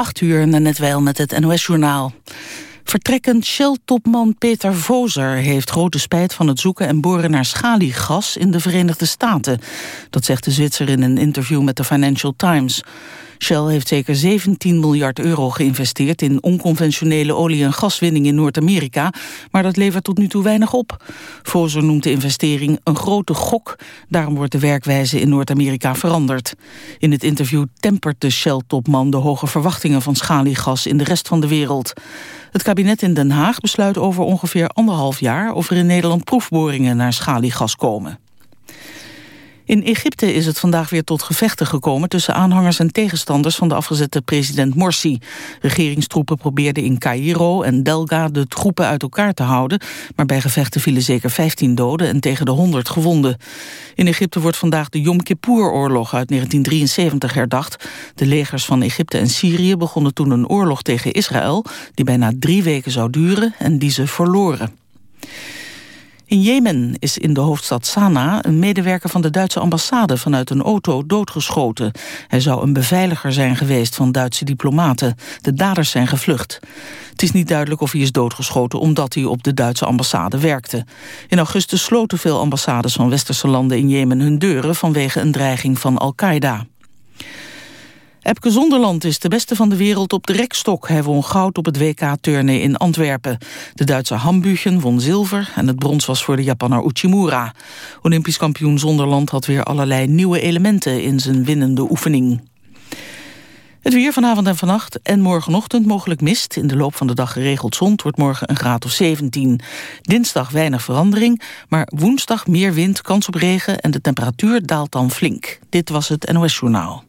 8 uur, net wel met het NOS-journaal. Vertrekkend Shell-topman Peter Vozer heeft grote spijt van het zoeken en boren naar schaliegas in de Verenigde Staten. Dat zegt de Zwitser in een interview met de Financial Times. Shell heeft zeker 17 miljard euro geïnvesteerd in onconventionele olie- en gaswinning in Noord-Amerika, maar dat levert tot nu toe weinig op. Vozer noemt de investering een grote gok, daarom wordt de werkwijze in Noord-Amerika veranderd. In het interview tempert de Shell-topman de hoge verwachtingen van schaliegas in de rest van de wereld. Het kabinet in Den Haag besluit over ongeveer anderhalf jaar of er in Nederland proefboringen naar schaliegas komen. In Egypte is het vandaag weer tot gevechten gekomen tussen aanhangers en tegenstanders van de afgezette president Morsi. Regeringstroepen probeerden in Cairo en Delga de troepen uit elkaar te houden, maar bij gevechten vielen zeker 15 doden en tegen de 100 gewonden. In Egypte wordt vandaag de Yom Kippur-oorlog uit 1973 herdacht. De legers van Egypte en Syrië begonnen toen een oorlog tegen Israël, die bijna drie weken zou duren en die ze verloren. In Jemen is in de hoofdstad Sanaa een medewerker van de Duitse ambassade vanuit een auto doodgeschoten. Hij zou een beveiliger zijn geweest van Duitse diplomaten. De daders zijn gevlucht. Het is niet duidelijk of hij is doodgeschoten omdat hij op de Duitse ambassade werkte. In augustus sloten veel ambassades van westerse landen in Jemen hun deuren vanwege een dreiging van Al-Qaeda. Epke Zonderland is de beste van de wereld op de rekstok. Hij won goud op het WK-turnen in Antwerpen. De Duitse Hambuchen won zilver en het brons was voor de Japanner Uchimura. Olympisch kampioen Zonderland had weer allerlei nieuwe elementen in zijn winnende oefening. Het weer vanavond en vannacht en morgenochtend mogelijk mist. In de loop van de dag geregeld zon. wordt morgen een graad of 17. Dinsdag weinig verandering, maar woensdag meer wind, kans op regen... en de temperatuur daalt dan flink. Dit was het NOS Journaal.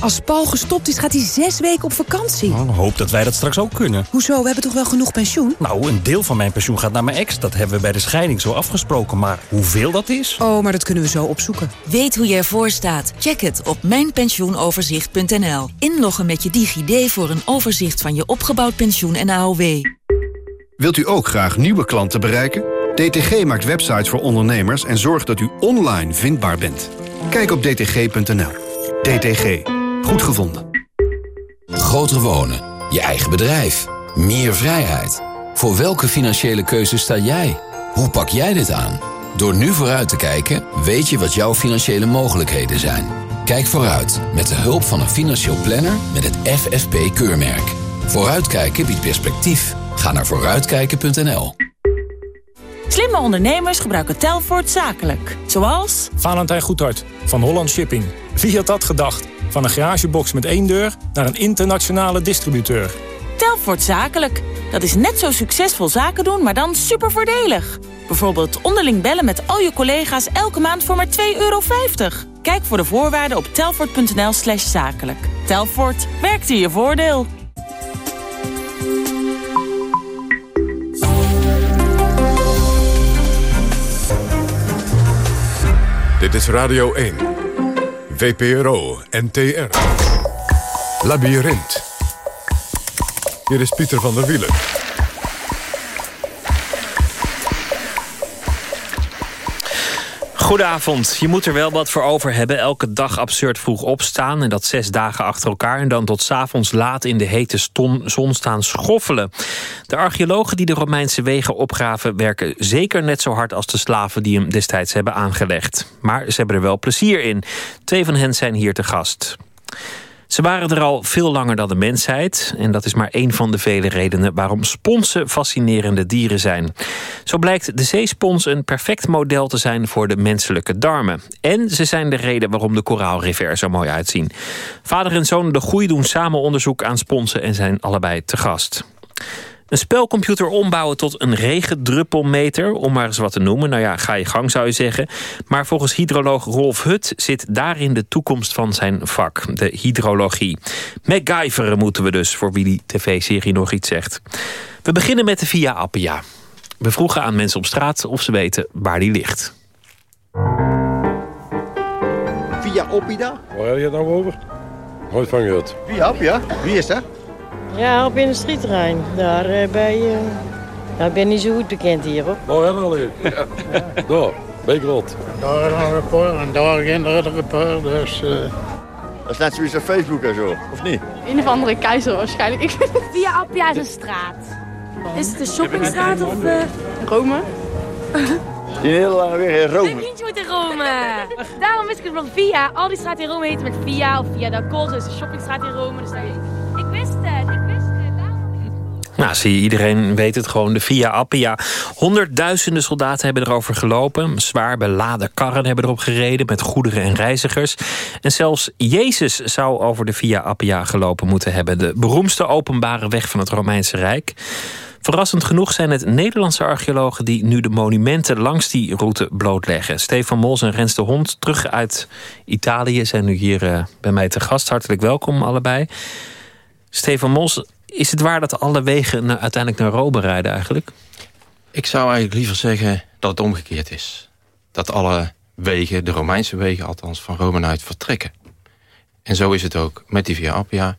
Als Paul gestopt is, gaat hij zes weken op vakantie. Nou, hoop dat wij dat straks ook kunnen. Hoezo? We hebben toch wel genoeg pensioen? Nou, een deel van mijn pensioen gaat naar mijn ex. Dat hebben we bij de scheiding zo afgesproken. Maar hoeveel dat is? Oh, maar dat kunnen we zo opzoeken. Weet hoe je ervoor staat? Check het op mijnpensioenoverzicht.nl. Inloggen met je DigiD voor een overzicht van je opgebouwd pensioen en AOW. Wilt u ook graag nieuwe klanten bereiken? DTG maakt websites voor ondernemers en zorgt dat u online vindbaar bent. Kijk op dtg.nl. DTG. Goed gevonden. Groter wonen. Je eigen bedrijf. Meer vrijheid. Voor welke financiële keuze sta jij? Hoe pak jij dit aan? Door nu vooruit te kijken, weet je wat jouw financiële mogelijkheden zijn. Kijk vooruit met de hulp van een financieel planner met het FFP-keurmerk. Vooruitkijken biedt perspectief. Ga naar vooruitkijken.nl. Slimme ondernemers gebruiken Telfort zakelijk. Zoals... Valentijn Goedhart van Holland Shipping. Wie had dat gedacht? Van een garagebox met één deur naar een internationale distributeur. Telfort Zakelijk. Dat is net zo succesvol zaken doen, maar dan super voordelig. Bijvoorbeeld onderling bellen met al je collega's elke maand voor maar 2,50 euro. Kijk voor de voorwaarden op telfort.nl slash zakelijk. Telfort, werkt in je voordeel. Dit is Radio 1. VPRO, NTR. Labyrinth. Hier is Pieter van der Wielen. Goedenavond. Je moet er wel wat voor over hebben. Elke dag absurd vroeg opstaan. En dat zes dagen achter elkaar. En dan tot s'avonds laat in de hete zon staan schoffelen. De archeologen die de Romeinse wegen opgraven... werken zeker net zo hard als de slaven die hem destijds hebben aangelegd. Maar ze hebben er wel plezier in. Twee van hen zijn hier te gast. Ze waren er al veel langer dan de mensheid. En dat is maar één van de vele redenen waarom sponsen fascinerende dieren zijn. Zo blijkt de zeespons een perfect model te zijn voor de menselijke darmen. En ze zijn de reden waarom de koraalriffen er zo mooi uitzien. Vader en zoon De Goeie doen samen onderzoek aan sponsen en zijn allebei te gast. Een spelcomputer ombouwen tot een regendruppelmeter, om maar eens wat te noemen. Nou ja, ga je gang zou je zeggen. Maar volgens hydroloog Rolf Hut zit daarin de toekomst van zijn vak, de hydrologie. MacGyveren moeten we dus, voor wie die tv-serie nog iets zegt. We beginnen met de Via Appia. We vroegen aan mensen op straat of ze weten waar die ligt. Via Oppida? Waar heb je het nou over? Nooit van gehoord. Via Appia? Wie is dat? Ja, op in het strieterrein. Daar uh, bij... Uh... Nou, ik ben niet zo goed bekend hier, hoor. Waar hebben we al hier? Ja. Daar, Beekrot. Daar is een rapport en daar geen rapport, dus... Uh... Dat is net zoiets op Facebook en zo, of niet? Een of andere keizer waarschijnlijk. Via Appia is een straat. Is het een shoppingstraat of... Uh... Rome? Die hele lange weg in Rome. Mijn vriendje moet in Rome. Daarom wist ik het, want Via, al die straten in Rome heten met Via of Via da Corso is de shoppingstraat in Rome. Dus daar... Nou, zie je, iedereen weet het gewoon. De Via Appia. Honderdduizenden soldaten hebben erover gelopen. Zwaar beladen karren hebben erop gereden met goederen en reizigers. En zelfs Jezus zou over de Via Appia gelopen moeten hebben. De beroemdste openbare weg van het Romeinse Rijk. Verrassend genoeg zijn het Nederlandse archeologen die nu de monumenten langs die route blootleggen. Stefan Mols en Rens de Hond, terug uit Italië, zijn nu hier uh, bij mij te gast. Hartelijk welkom allebei. Stefan Mols, is het waar dat alle wegen naar, uiteindelijk naar Rome rijden eigenlijk? Ik zou eigenlijk liever zeggen dat het omgekeerd is. Dat alle wegen, de Romeinse wegen althans, van Rome uit vertrekken. En zo is het ook met die Via Appia.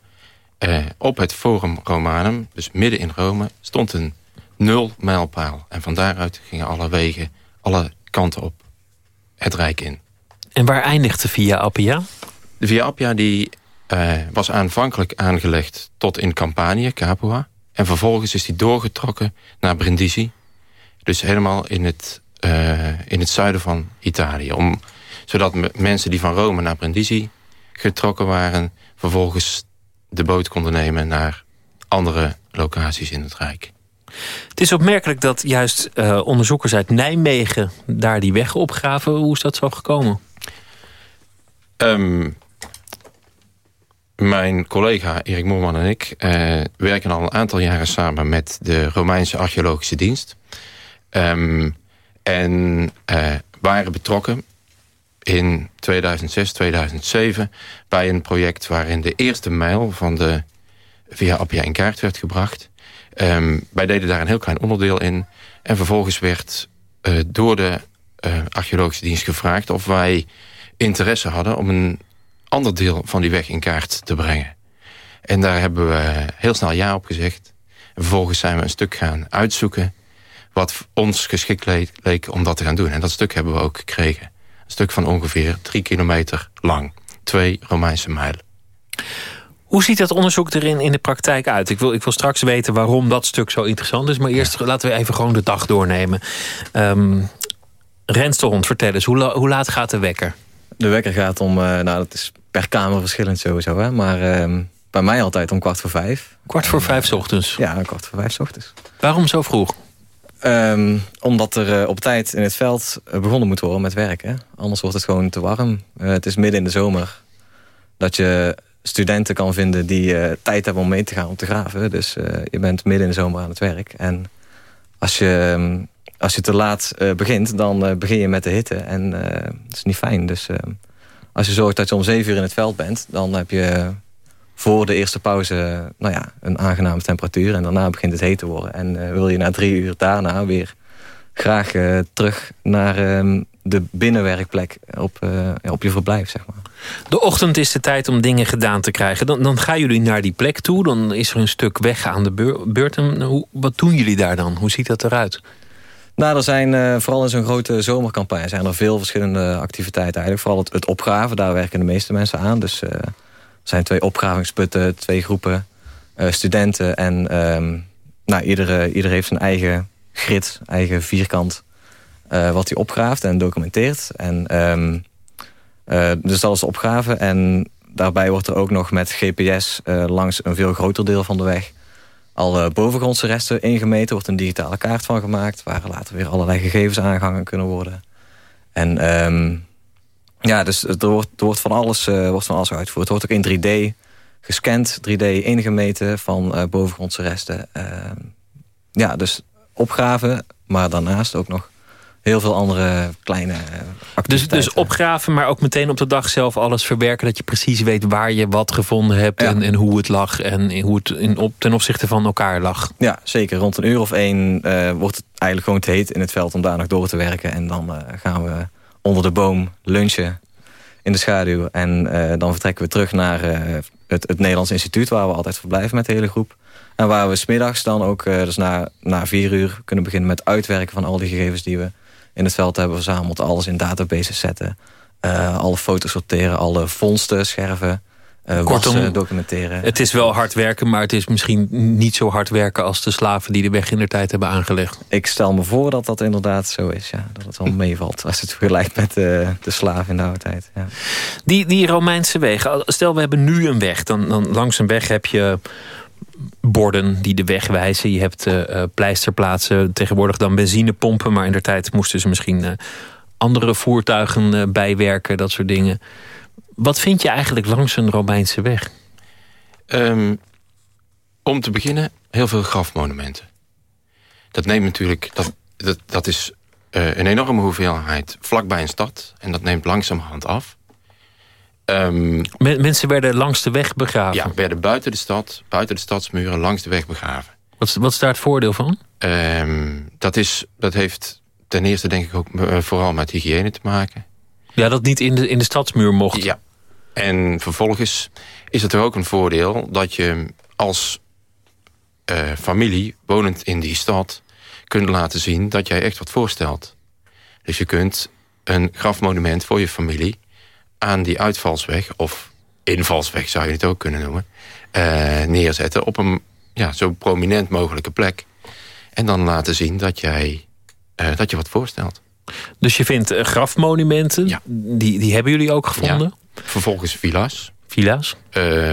Uh, op het Forum Romanum, dus midden in Rome, stond een nul mijlpaal. En van daaruit gingen alle wegen, alle kanten op het Rijk in. En waar eindigt de Via Appia? De Via Appia die, uh, was aanvankelijk aangelegd tot in Campanië, Capua. En vervolgens is die doorgetrokken naar Brindisi. Dus helemaal in het, uh, in het zuiden van Italië. Om, zodat mensen die van Rome naar Brindisi getrokken waren... vervolgens de boot konden nemen naar andere locaties in het Rijk. Het is opmerkelijk dat juist uh, onderzoekers uit Nijmegen daar die weg opgraven. Hoe is dat zo gekomen? Um, mijn collega Erik Moorman en ik uh, werken al een aantal jaren samen met de Romeinse Archeologische Dienst. Um, en uh, waren betrokken in 2006, 2007... bij een project waarin de eerste mijl van de Via Appia in kaart werd gebracht. Um, wij deden daar een heel klein onderdeel in. En vervolgens werd uh, door de archeologische dienst gevraagd... of wij interesse hadden om een ander deel van die weg in kaart te brengen. En daar hebben we heel snel ja op gezegd. En vervolgens zijn we een stuk gaan uitzoeken... wat ons geschikt leek, leek om dat te gaan doen. En dat stuk hebben we ook gekregen stuk van ongeveer drie kilometer lang. Twee Romeinse mijlen. Hoe ziet dat onderzoek erin in de praktijk uit? Ik wil, ik wil straks weten waarom dat stuk zo interessant is. Maar eerst laten we even gewoon de dag doornemen. Um, Rens de Hond, vertel eens, hoe, la, hoe, laat gaat de wekker? De wekker gaat om, uh, nou dat is per kamer verschillend sowieso. Hè? Maar uh, bij mij altijd om kwart voor vijf. Kwart voor vijf s ochtends? Ja, kwart voor vijf s ochtends. Waarom zo vroeg? Um, omdat er uh, op tijd in het veld uh, begonnen moet worden met werken. Anders wordt het gewoon te warm. Uh, het is midden in de zomer dat je studenten kan vinden die tijd hebben om mee te gaan om te graven. Dus je bent midden in de zomer aan het werk. En als je, um, als je te laat begint, dan begin je met de hitte. En dat is niet fijn. Dus als je zorgt dat je om zeven uur in het veld bent... dan heb je voor de eerste pauze nou ja, een aangename temperatuur. En daarna begint het heet te worden. En uh, wil je na drie uur daarna weer graag uh, terug naar uh, de binnenwerkplek op, uh, op je verblijf, zeg maar. De ochtend is de tijd om dingen gedaan te krijgen. Dan, dan gaan jullie naar die plek toe. Dan is er een stuk weg aan de beurt. En hoe, wat doen jullie daar dan? Hoe ziet dat eruit? Nou, er zijn vooral in zo'n grote zomercampagne... zijn er veel verschillende activiteiten eigenlijk. Vooral het, het opgraven, daar werken de meeste mensen aan. Dus er zijn twee opgravingsputten, twee groepen uh, studenten. En um, nou, iedere, ieder heeft zijn eigen grid, eigen vierkant... Wat hij opgraaft en documenteert. En, uh, dus dat is de opgave. En daarbij wordt er ook nog met GPS langs een veel groter deel van de weg... alle bovengrondse resten ingemeten. wordt een digitale kaart van gemaakt... waar later weer allerlei gegevens aangehangen kunnen worden. En... Um, ja, dus er wordt, van, alles, uh, wordt van alles uitgevoerd. Het wordt ook in 3D gescand, 3D ingemeten van uh, bovengrondse resten. Uh, ja, dus opgraven, maar daarnaast ook nog heel veel andere kleine Dus, activiteiten. dus opgraven, maar ook meteen op de dag zelf alles verwerken. Dat je precies weet waar je wat gevonden hebt en, en hoe het lag. En hoe het in, op, ten opzichte van elkaar lag. Ja, zeker. Rond een uur of één eh, wordt het eigenlijk gewoon te heet in het veld om daar nog door te werken. En dan eh, gaan we onder de boom lunchen in de schaduw. En eh, dan vertrekken we terug naar eh, het, het Nederlands Instituut... waar we altijd verblijven met de hele groep. En waar we smiddags dan ook, eh, dus na, na vier uur... kunnen beginnen met uitwerken van al die gegevens die we in het veld hebben verzameld. Alles in databases zetten. eh, alle foto's sorteren, alle vondsten scherven. eh Kortom, wassen, documenteren. Het is wel hard werken, maar het is misschien niet zo hard werken... als de slaven die de weg in de tijd hebben aangelegd. Ik stel me voor dat dat inderdaad zo is. Ja. Dat het wel meevalt als het vergelijkt met eh, de slaven in de oude tijd. Ja. Die, die Romeinse wegen. Stel, we hebben nu een weg. Dan, dan langs een weg heb je borden die de weg wijzen. Je hebt eh, eh, pleisterplaatsen. Tegenwoordig dan benzinepompen. Maar in de tijd moesten ze misschien eh, andere voertuigen bijwerken. Dat soort dingen. Wat vind je eigenlijk langs een Romeinse weg? Ehm, om te beginnen, heel veel grafmonumenten. Dat neemt natuurlijk, dat, dat, dat is een enorme hoeveelheid vlakbij een stad. En dat neemt langzamerhand af. Men- mensen werden langs de weg begraven. ja, werden buiten de stad, buiten de stadsmuren, langs de weg begraven. Wat, wat is daar het voordeel van? Ehm, dat, is, dat heeft ten eerste denk ik ook eh, vooral met hygiëne te maken. Ja, dat niet in de, in de stadsmuur mocht. Ja. En vervolgens is het er ook een voordeel dat je als eh, familie, wonend in die stad, kunt laten zien dat jij echt wat voorstelt. Dus je kunt een grafmonument voor je familie aan die uitvalsweg, of invalsweg zou je het ook kunnen noemen, eh, neerzetten op een ja, zo prominent mogelijke plek. En dan laten zien dat, jij, eh, dat je wat voorstelt. Dus je vindt eh, grafmonumenten. Die, die hebben jullie ook gevonden? Vervolgens villa's. Villa's?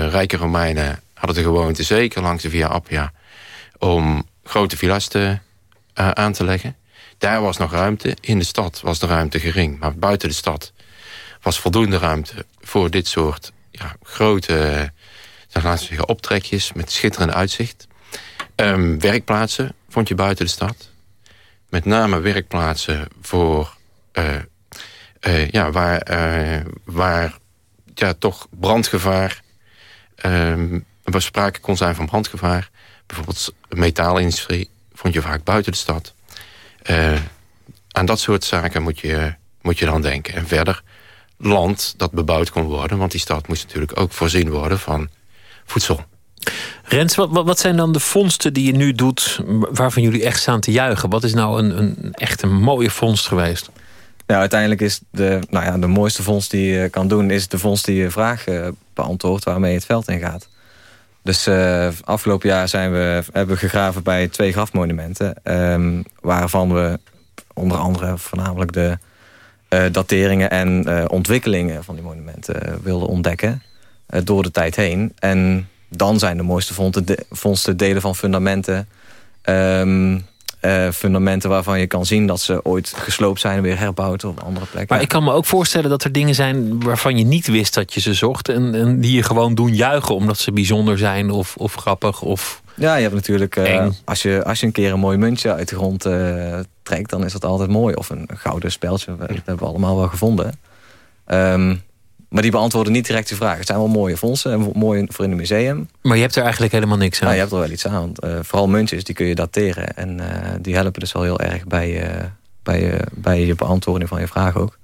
Rijke Romeinen hadden de gewoonte, zeker langs de Via Appia... om grote villa's te, aan te leggen. Daar was nog ruimte. In de stad was de ruimte gering. Maar buiten de stad was voldoende ruimte... voor dit soort ja, grote eh, laten optrekjes... met schitterend uitzicht. Ehm, werkplaatsen vond je buiten de stad. Met name werkplaatsen voor... eh, eh, ja, waar, waar ja, toch brandgevaar... ehm waar sprake kon zijn van brandgevaar. Bijvoorbeeld metaalindustrie vond je vaak buiten de stad. Aan dat soort zaken moet je, moet je dan denken. En verder land dat bebouwd kon worden... want die stad moest natuurlijk ook voorzien worden van voedsel. Rens, wat, wat, zijn dan de vondsten die je nu doet... waarvan jullie echt staan te juichen? Wat is nou een, een echt een mooie vondst geweest? Ja, uiteindelijk is de, nou ja, de mooiste vondst die je kan doen... is de vondst die je vraag eh, beantwoordt waarmee je het veld in gaat. Dus eh, afgelopen jaar zijn we, hebben we gegraven bij twee grafmonumenten... ehm, waarvan we onder andere voornamelijk de dateringen en eh, ontwikkelingen van die monumenten eh, wilden ontdekken... eh, door de tijd heen. En dan zijn de mooiste vondsten, de, vondsten delen van fundamenten... ehm, eh, fundamenten waarvan je kan zien dat ze ooit gesloopt zijn... en weer herbouwd op andere plekken. Maar ik kan me ook voorstellen dat er dingen zijn... waarvan je niet wist dat je ze zocht... en, en die je gewoon doen juichen omdat ze bijzonder zijn of, of grappig of... Ja, je hebt natuurlijk, eh, als, je, als je een keer een mooi muntje uit de grond eh, trekt, dan is dat altijd mooi. Of een gouden speldje, dat hebben we allemaal wel gevonden. Ehm, maar die beantwoorden niet direct de vraag. Het zijn wel mooie fondsen en mooi voor in het museum. Maar je hebt er eigenlijk helemaal niks aan. Ja, je hebt er wel iets aan. Want, eh, vooral muntjes, die kun je dateren. En die helpen dus wel heel erg bij, bij, je bij je beantwoording van je vraag ook.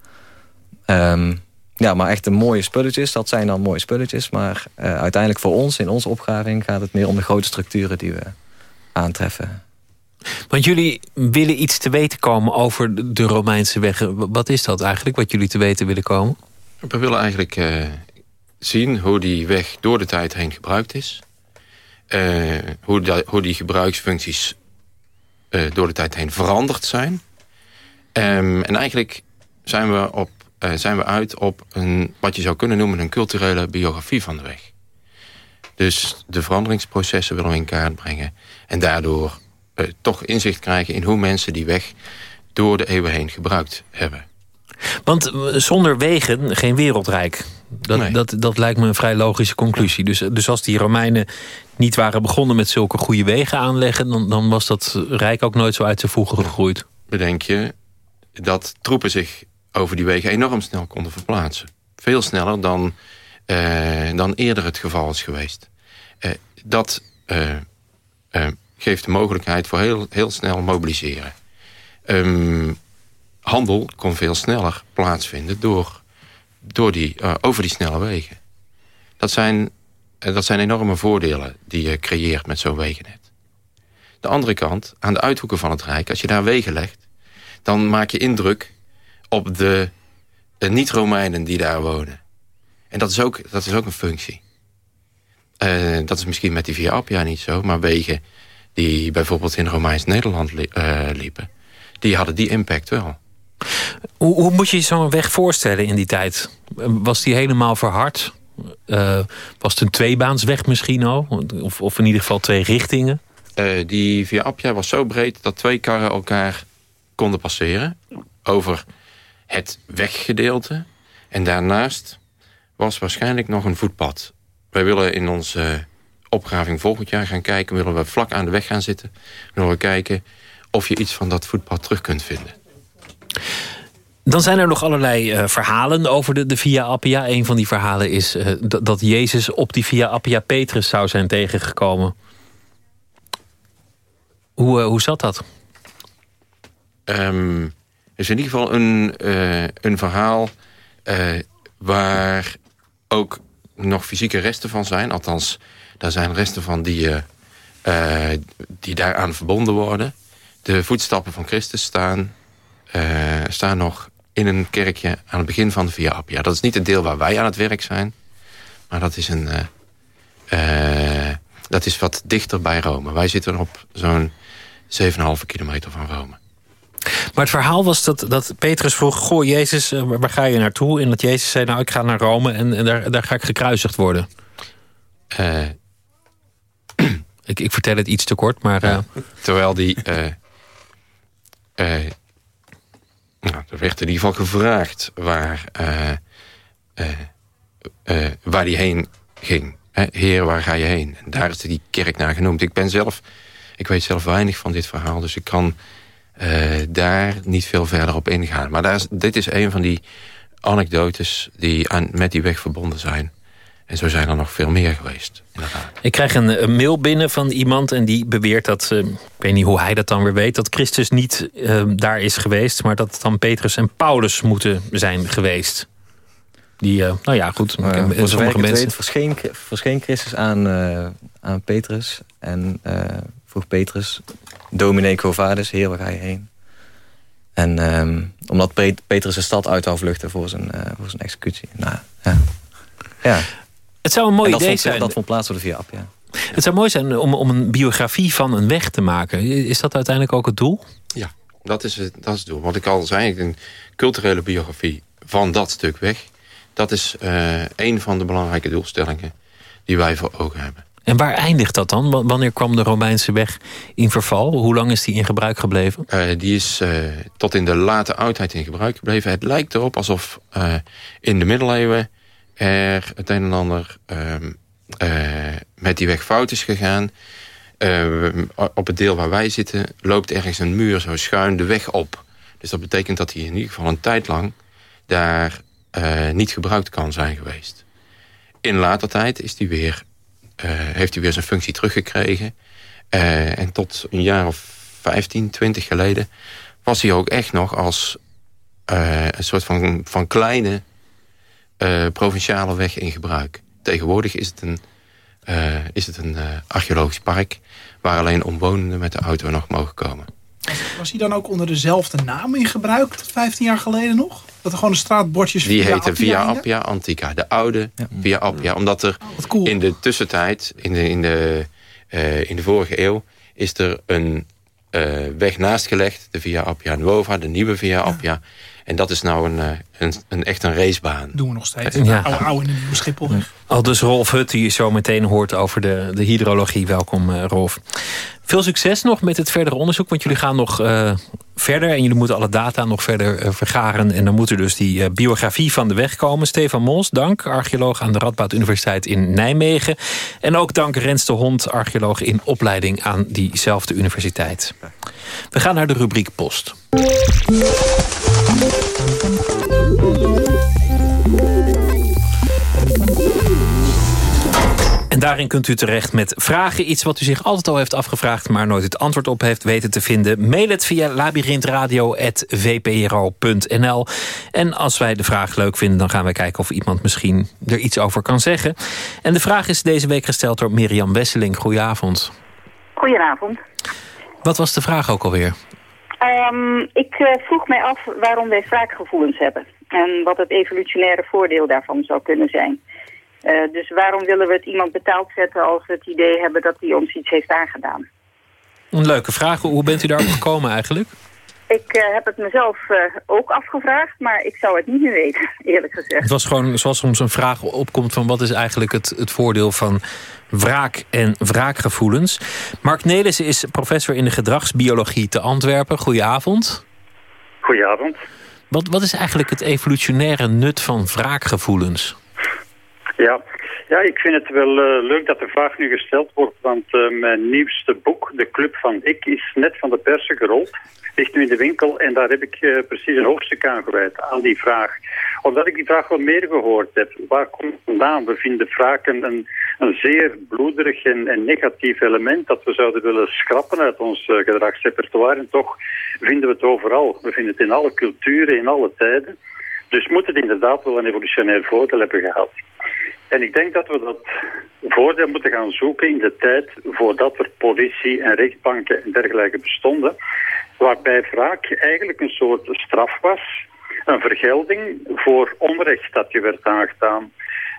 Ehm, ja, maar echt de mooie spulletjes, dat zijn dan mooie spulletjes. Maar eh, uiteindelijk voor ons, in onze opgraving... gaat het meer om de grote structuren die we aantreffen. Want jullie willen iets te weten komen over de- Romeinse wegen. Wat is dat eigenlijk, wat jullie te weten willen komen? We willen eigenlijk eh, zien hoe die weg door de tijd heen gebruikt is. Eh, hoe, da- hoe die gebruiksfuncties eh, door de tijd heen veranderd zijn. Ehm, en eigenlijk zijn we, op, eh, zijn we uit op een, wat je zou kunnen noemen... een culturele biografie van de weg. Dus de veranderingsprocessen willen we in kaart brengen. En daardoor eh, toch inzicht krijgen in hoe mensen die weg... door de eeuwen heen gebruikt hebben. Want eh, zonder wegen geen wereldrijk. Dat, Nee. dat, dat lijkt me een vrij logische conclusie. Dus, dus als die Romeinen niet waren begonnen met zulke goede wegen aanleggen... dan, dan was dat rijk ook nooit zo uit zijn voegen gegroeid. Bedenk je dat troepen zich over die wegen enorm snel konden verplaatsen. Veel sneller dan, eh, dan eerder het geval is geweest. Eh, dat eh, geeft de mogelijkheid voor heel, heel snel mobiliseren. Ehm, handel kon veel sneller plaatsvinden door, door die, over die snelle wegen. Dat zijn, dat zijn enorme voordelen die je creëert met zo'n wegennet. De andere kant, aan de uithoeken van het Rijk, als je daar wegen legt, dan maak je indruk op de, de niet-Romeinen die daar wonen. En dat is ook, dat is ook een functie. Eh, dat is misschien met die Via Appia niet zo, maar wegen die bijvoorbeeld in Romeins Nederland li- eh, liepen, die hadden die impact wel. Hoe, hoe moet je je zo'n weg voorstellen in die tijd? Was die helemaal verhard? Eh, was het een tweebaansweg misschien al? Of, of in ieder geval twee richtingen? Eh, die Via Appia was zo breed dat twee karren elkaar konden passeren over het weggedeelte. En daarnaast was waarschijnlijk nog een voetpad. Wij willen in onze opgraving volgend jaar gaan kijken... willen we vlak aan de weg gaan zitten. Willen we kijken of je iets van dat voetpad terug kunt vinden. Dan zijn er nog allerlei eh, verhalen over de, de Via Appia. Een van die verhalen is eh, dat- Jezus op die Via Appia Petrus zou zijn tegengekomen. Hoe, eh, hoe zat dat? Ehm, er is in ieder geval een, eh, een verhaal eh, waar ook nog fysieke resten van zijn. Althans, daar zijn resten van die, eh, die daaraan verbonden worden. De voetstappen van Christus staan, staan nog in een kerkje aan het begin van de Via Appia. Dat is niet het deel waar wij aan het werk zijn. Maar dat is, een, dat is wat dichter bij Rome. Wij zitten op zo'n 7,5 kilometer van Rome. Maar het verhaal was dat, dat Petrus vroeg... Goh, Jezus, eh, waar ga je naartoe? En dat Jezus zei, nou, ik ga naar Rome en, en daar, daar ga ik gekruisigd worden. Eh, ik, ik vertel het iets te kort, maar... eh, Terwijl die... eh, nou, er werd in ieder geval gevraagd waar, waar die heen ging. Hè, Heer, waar ga je heen? En daar is die kerk naar genoemd. Ik ben zelf... Ik weet zelf weinig van dit verhaal, dus ik kan daar niet veel verder op ingaan. Maar daar is, dit is een van die anekdotes die aan, met die weg verbonden zijn. En zo zijn er nog veel meer geweest. Ik krijg een, een mail binnen van iemand en die beweert dat... eh, ik weet niet hoe hij dat dan weer weet... dat Christus niet eh, daar is geweest... maar dat het dan Petrus en Paulus moeten zijn geweest. Die, eh, nou ja, goed. Ik- voor sommige mensen... weet, verscheen, verscheen Christus aan, eh, aan Petrus. En eh, vroeg Petrus, dominee Covadis, heer, waar ga je heen? En ehm, omdat Pet- Petrus de stad uit wou vluchten voor zijn, eh, voor zijn executie. Nou, ja. ja. Het zou een mooi idee vond, zijn. Dat vond plaats door de Via ja. Het zou mooi zijn om, om een biografie van een weg te maken. Is dat uiteindelijk ook het doel? Ja, dat is het, dat is het doel. Wat ik al zei, een culturele biografie van dat stuk weg. Dat is eh, een van de belangrijke doelstellingen die wij voor ogen hebben. En waar eindigt dat dan? Wa- Wanneer kwam de Romeinse weg in verval? Hoe lang is die in gebruik gebleven? Eh, die is eh, tot in de late oudheid in gebruik gebleven. Het lijkt erop alsof eh, in de middeleeuwen er het een en ander ehm, eh, met die weg fout is gegaan. Op het deel waar wij zitten loopt ergens een muur zo schuin de weg op. Dus dat betekent dat hij in ieder geval een tijd lang daar niet gebruikt kan zijn geweest. In later tijd is die weer, heeft hij weer zijn functie teruggekregen. Eh, en tot een jaar of 15, 20 geleden was hij ook echt nog als eh, een soort van, van kleine eh, provinciale weg in gebruik. Tegenwoordig is het een, eh, is het een eh, archeologisch park waar alleen omwonenden met de auto nog mogen komen. Was hij dan ook onder dezelfde naam in gebruik, 15 jaar geleden nog? Dat er gewoon de straatbordjes Die Via heette Via hingen? Appia Antica. De oude Via Appia. Omdat er in de tussentijd, in de, in, de, eh, in de vorige eeuw... is er een eh, weg naast gelegd. De Via Appia Nuova, de nieuwe Via Appia. En dat is nou een, eh, een, een echt een racebaan. Doen we nog steeds. Ja. Oude, oude nieuwe Schipholweg. Al dus Rolf Hut, die je zo meteen hoort over de, de hydrologie. Welkom, eh, Rolf. Veel succes nog met het verdere onderzoek, want jullie gaan nog eh, verder... en jullie moeten alle data nog verder eh, vergaren. En dan moet er dus die eh, biografie van de weg komen. Stefan Mons, dank, archeoloog aan de Radboud Universiteit in Nijmegen. En ook dank Rens de Hond, archeoloog in opleiding aan diezelfde universiteit. We gaan naar de rubriek Post. En daarin kunt u terecht met vragen. Iets wat u zich altijd al heeft afgevraagd... maar nooit het antwoord op heeft weten te vinden. Mail het via labyrinthradio.vpro.nl. En als wij de vraag leuk vinden... dan gaan wij kijken of iemand misschien er iets over kan zeggen. En de vraag is deze week gesteld door Mirjam Wesseling. Goedenavond. Goedenavond. Wat was de vraag ook alweer? Ehm, ik eh, vroeg mij af waarom wij wraakgevoelens hebben. En wat het evolutionaire voordeel daarvan zou kunnen zijn. Eh, dus waarom willen we het iemand betaald zetten als we het idee hebben dat hij ons iets heeft aangedaan? Een leuke vraag. Hoe bent u daarop gekomen eigenlijk? Ik eh, heb het mezelf eh, ook afgevraagd, maar ik zou het niet meer weten, eerlijk gezegd. Het was gewoon zoals soms een vraag opkomt van wat is eigenlijk het, het voordeel van wraak en wraakgevoelens. Mark Nelissen is professor in de gedragsbiologie te Antwerpen. Goedenavond. Goedenavond. Wat, wat is eigenlijk het evolutionaire nut van wraakgevoelens? Ja. ja, ik vind het wel uh, leuk dat de vraag nu gesteld wordt, want uh, mijn nieuwste boek, De Club van Ik, is net van de persen gerold. Ligt nu in de winkel en daar heb ik uh, precies een hoofdstuk aan gewijd, aan die vraag. Omdat ik die vraag wel meer gehoord heb. Waar komt het vandaan? We vinden wraken een, een zeer bloederig en, en, negatief element dat we zouden willen schrappen uit ons gedragsrepertoire. En toch vinden we het overal. We vinden het in alle culturen, in alle tijden. Dus moet het inderdaad wel een evolutionair voordeel hebben gehad. En ik denk dat we dat voordeel moeten gaan zoeken in de tijd voordat er politie en rechtbanken en dergelijke bestonden. Waarbij wraak eigenlijk een soort straf was. Een vergelding voor onrecht dat je werd aangedaan.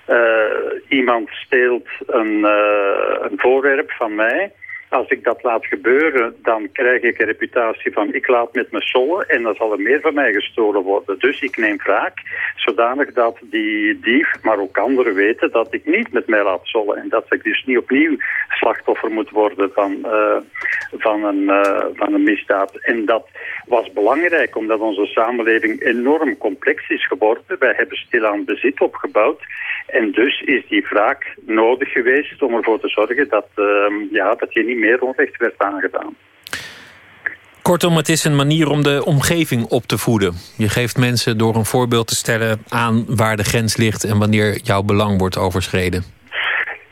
Uh, iemand steelt een, uh, een voorwerp van mij. Als ik dat laat gebeuren, dan krijg ik een reputatie van ik laat met me sollen en dan zal er meer van mij gestolen worden. Dus ik neem wraak, zodanig dat die dief, maar ook anderen weten dat ik niet met mij laat sollen. En dat ik dus niet opnieuw slachtoffer moet worden van, uh, van, een, uh, van een misdaad. En dat was belangrijk, omdat onze samenleving enorm complex is geworden. Wij hebben stilaan bezit opgebouwd. En dus is die wraak nodig geweest om ervoor te zorgen dat, uh, ja, dat je niet meer onrecht werd aangedaan. Kortom, het is een manier om de omgeving op te voeden. Je geeft mensen door een voorbeeld te stellen aan waar de grens ligt... en wanneer jouw belang wordt overschreden.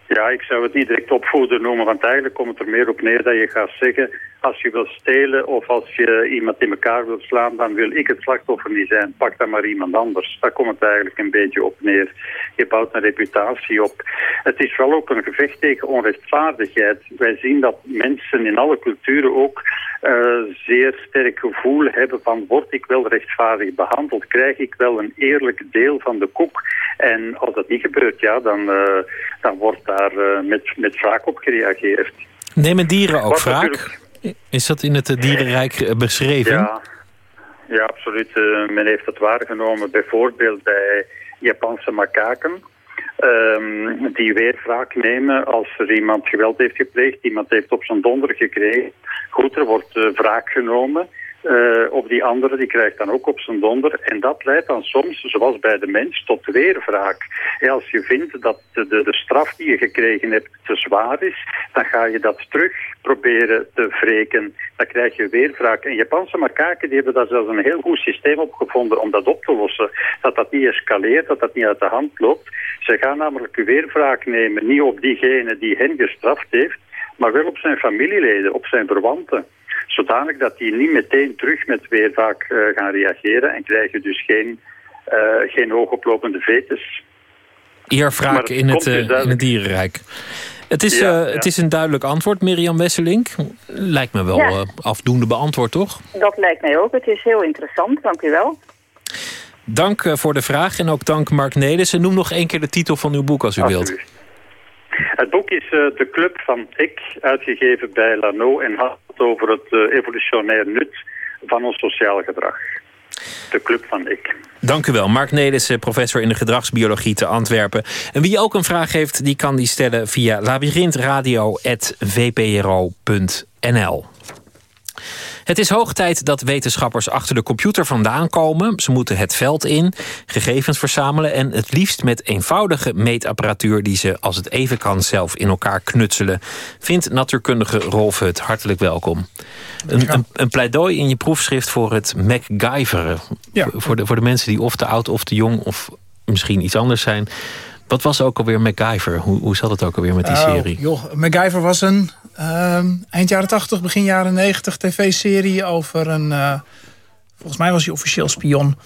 Ja, ik zou het niet direct opvoeden noemen, want eigenlijk komt het er meer op neer dat je gaat zeggen... als je wilt stelen of als je iemand in elkaar wilt slaan, dan wil ik het slachtoffer niet zijn. Pak dan maar iemand anders. Daar komt het eigenlijk een beetje op neer. Je bouwt een reputatie op. Het is wel ook een gevecht tegen onrechtvaardigheid. Wij zien dat mensen in alle culturen ook uh, zeer sterk gevoel hebben van... word ik wel rechtvaardig behandeld? Krijg ik wel een eerlijk deel van de koek? En als dat niet gebeurt, ja, dan, uh, dan wordt daar uh, met, met wraak op gereageerd. Nemen dieren ook wraak? Natuurlijk... Is dat in het dierenrijk beschreven? Ja, ja absoluut. men heeft dat waargenomen bijvoorbeeld bij Japanse makaken. Um, die weer wraak nemen als er iemand geweld heeft gepleegd, iemand heeft op zijn donder gekregen. Goed, er wordt uh, wraak genomen. Uh, op die andere, die krijgt dan ook op zijn donder. En dat leidt dan soms, zoals bij de mens, tot weerwraak. En als je vindt dat de, straf die je gekregen hebt te zwaar is, dan ga je dat terug proberen te wreken. Dan krijg je weerwraak. En Japanse makaken die hebben daar zelfs een heel goed systeem op gevonden om dat op te lossen. Dat dat niet escaleert, dat dat niet uit de hand loopt. Ze gaan namelijk weerwraak nemen, niet op diegene die hen gestraft heeft, maar wel op zijn familieleden, op zijn verwanten zodanig dat die niet meteen terug met weerwraak uh, gaan reageren en krijgen dus geen, uh, geen hoogoplopende vetus. Eerwraak in het, uh, in het dierenrijk. Het is, ja, ja. het is een duidelijk antwoord, Mirjam Wesselink. Lijkt me wel ja. afdoende beantwoord, toch? Dat lijkt mij ook. Het is heel interessant. Dank u wel. Dank voor de vraag en ook dank Mark Nelissen. Noem nog één keer de titel van uw boek als u wilt. Het boek is uh, De Club van Ik, uitgegeven bij Lano en gaat over het uh, evolutionair nut van ons sociaal gedrag. de club van ik. Dank u wel. Mark Nelissen, professor in de gedragsbiologie te Antwerpen. En wie ook een vraag heeft, die kan die stellen via labyrinthradio.vpro.nl. Het is hoog tijd dat wetenschappers achter de computer vandaan komen. Ze moeten het veld in, gegevens verzamelen... en het liefst met eenvoudige meetapparatuur... die ze, als het even kan, zelf in elkaar knutselen. Vindt natuurkundige Rolf Hut hartelijk welkom. Een, een, een, pleidooi in je proefschrift voor het MacGyveren. Ja. Voor, de, voor de mensen die of te oud of te jong... of misschien iets anders zijn... Wat was ook alweer MacGyver? Hoe, hoe zat het ook alweer met die Oh, serie? joh, MacGyver was een ehm, eind jaren 80, begin jaren 90 tv-serie over een... eh, volgens mij was hij officieel spion.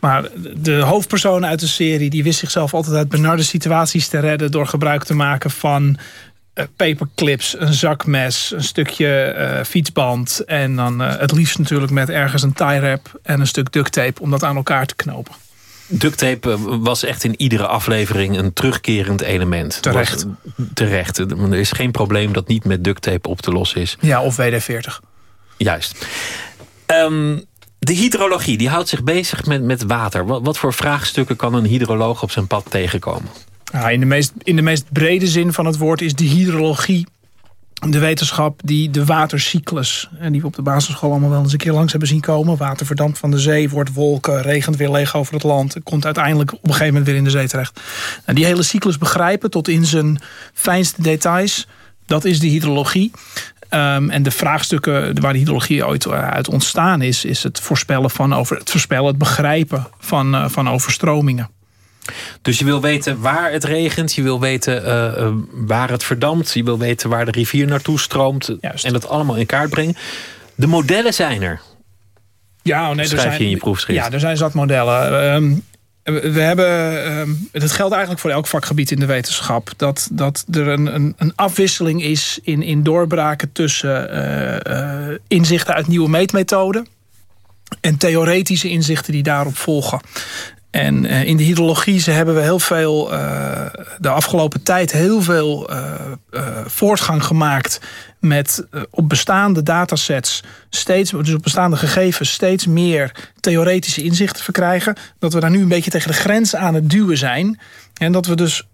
Maar de hoofdpersoon uit de serie... die wist zichzelf altijd uit benarde situaties te redden... door gebruik te maken van eh, paperclips, een zakmes... een stukje eh, fietsband... en dan het liefst natuurlijk met ergens een tie wrap... en een stuk duct tape om dat aan elkaar te knopen. Duct tape eh, was echt in iedere aflevering een terugkerend element. Terecht. Was- terecht. Er is geen probleem dat niet met duct tape op te lossen is. Ja, of WD-40. Juist. Ehm, de hydrologie die houdt zich bezig met, met water. Wat, wat voor vraagstukken kan een hydroloog op zijn pad tegenkomen? Ja, in, de meest, in de meest brede zin van het woord is de hydrologie de wetenschap die de watercyclus... en die we op de basisschool allemaal wel eens een keer langs hebben zien komen... water verdampt van de zee, wordt wolken, regent weer leeg over het land... komt uiteindelijk op een gegeven moment weer in de zee terecht. Nou, die hele cyclus begrijpen tot in zijn fijnste details... dat is de hydrologie. Ehm, en de vraagstukken waar de hydrologie ooit eh, uit ontstaan is... is het voorspellen van over het voorspellen, het begrijpen van, eh, van overstromingen. Dus je wil weten waar het regent. Je wil weten eh, eh, waar het verdampt. Je wil weten waar de rivier naartoe stroomt. En dat allemaal in kaart brengen. De modellen zijn er. Ja, oh nee, er Schrijf je zijn, in je proefschrift. Ja, er zijn zat modellen. Ehm, we hebben, ehm, het geldt eigenlijk voor elk vakgebied in de wetenschap... dat, dat er een, een, een afwisseling is in, in doorbraken tussen eh, inzichten uit nieuwe meetmethoden... en theoretische inzichten die daarop volgen. En eh, in de hydrologie hebben we heel veel, eh, de afgelopen tijd heel veel eh, voortgang gemaakt met op bestaande datasets, steeds, dus op bestaande gegevens, steeds meer theoretische inzichten verkrijgen. Dat we daar nu een beetje tegen de grens aan het duwen zijn. En dat we dus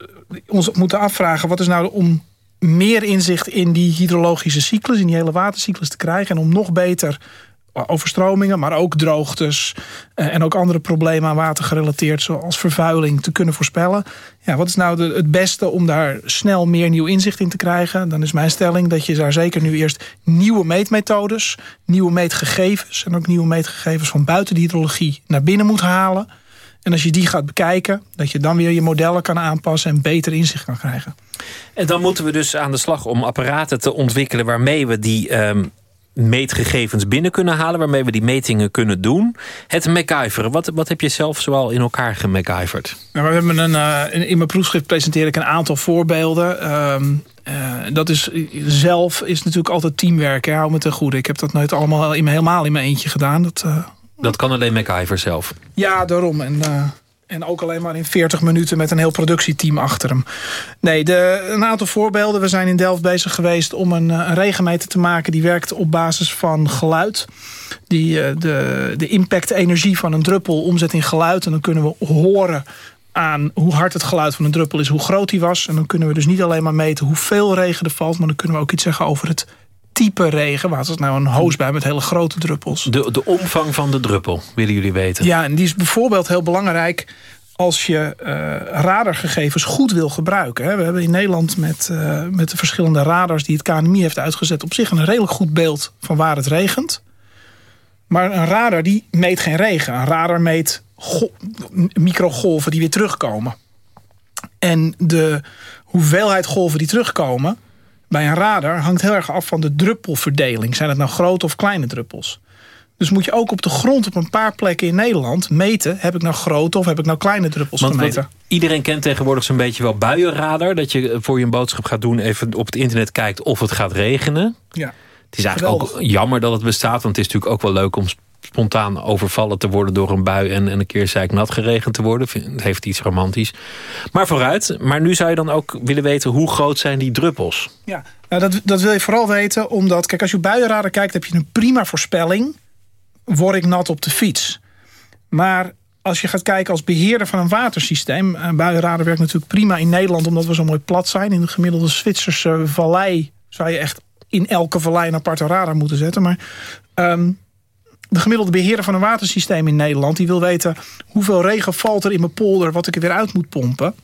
ons moeten afvragen, wat is nou om meer inzicht in die hydrologische cyclus, in die hele watercyclus te krijgen. En om nog beter overstromingen, maar ook droogtes eh, en ook andere problemen aan water gerelateerd, zoals vervuiling, te kunnen voorspellen. Ja, wat is nou het beste om daar snel meer nieuw inzicht in te krijgen? Dan is mijn stelling dat je daar zeker nu eerst nieuwe meetmethodes, nieuwe meetgegevens en ook nieuwe meetgegevens van buiten de hydrologie naar binnen moet halen. En als je die gaat bekijken, dat je dan weer je modellen kan aanpassen en beter inzicht kan krijgen. En dan moeten we dus aan de slag om apparaten te ontwikkelen... waarmee we die ehm, meetgegevens binnen kunnen halen... waarmee we die metingen kunnen doen. Het MacGyveren, wat, wat heb je zelf zoal in elkaar gemacgyverd? Nou, we hebben een, eh, in mijn proefschrift presenteer ik een aantal voorbeelden. Ehm, eh, dat is zelf is natuurlijk altijd teamwerk. Hè? Hou me ten goede. Ik heb dat nooit allemaal in, helemaal in mijn eentje gedaan. Dat, eh, Dat kan alleen MacGyver zelf. ja, daarom. En, en ook alleen maar in 40 minuten met een heel productieteam achter hem. Nee, de, een aantal voorbeelden. We zijn in Delft bezig geweest om een, eh, regenmeter te maken... die werkt op basis van geluid. Die eh, de, de impact-energie van een druppel omzet in geluid. En dan kunnen we horen aan hoe hard het geluid van een druppel is, hoe groot die was. En dan kunnen we dus niet alleen maar meten hoeveel regen er valt... maar dan kunnen we ook iets zeggen over het type regen. Is het nou een hoosbui met hele grote druppels? De, de omvang van de druppel, willen jullie weten? Ja, en die is bijvoorbeeld heel belangrijk als je eh, radargegevens goed wil gebruiken. Hè. We hebben in Nederland met, eh, met de verschillende radars die het KNMI heeft uitgezet... op zich een redelijk goed beeld van waar het regent. Maar een radar die meet geen regen. Een radar meet go- microgolven die weer terugkomen. En de hoeveelheid golven die terugkomen bij een radar... hangt heel erg af van de druppelverdeling. Zijn het nou grote of kleine druppels? Dus moet je ook op de grond op een paar plekken in Nederland meten... heb ik nou grote of heb ik nou kleine druppels Want gemeten? iedereen kent tegenwoordig zo'n beetje wel buienradar. Dat je voor je een boodschap gaat doen even op het internet kijkt of het gaat regenen. Ja. Het is eigenlijk ook jammer dat het bestaat. Want het is natuurlijk ook wel leuk om spontaan overvallen te worden door een bui... en, en een keer zeik nat geregend te worden. Het heeft iets romantisch. Maar vooruit. Maar nu zou je dan ook willen weten hoe groot zijn die druppels? Ja, nou, dat, dat wil je vooral weten omdat... Kijk, als je op buienradar kijkt heb je een prima voorspelling... word ik nat op de fiets. Maar als je gaat kijken als beheerder van een watersysteem... Uh, buienradar werkt natuurlijk prima in Nederland... omdat we zo mooi plat zijn. In de gemiddelde Zwitserse vallei zou je echt in elke vallei een aparte radar moeten zetten. Maar um, de gemiddelde beheerder van een watersysteem in Nederland... die wil weten hoeveel regen valt er in mijn polder... wat ik er weer uit moet pompen.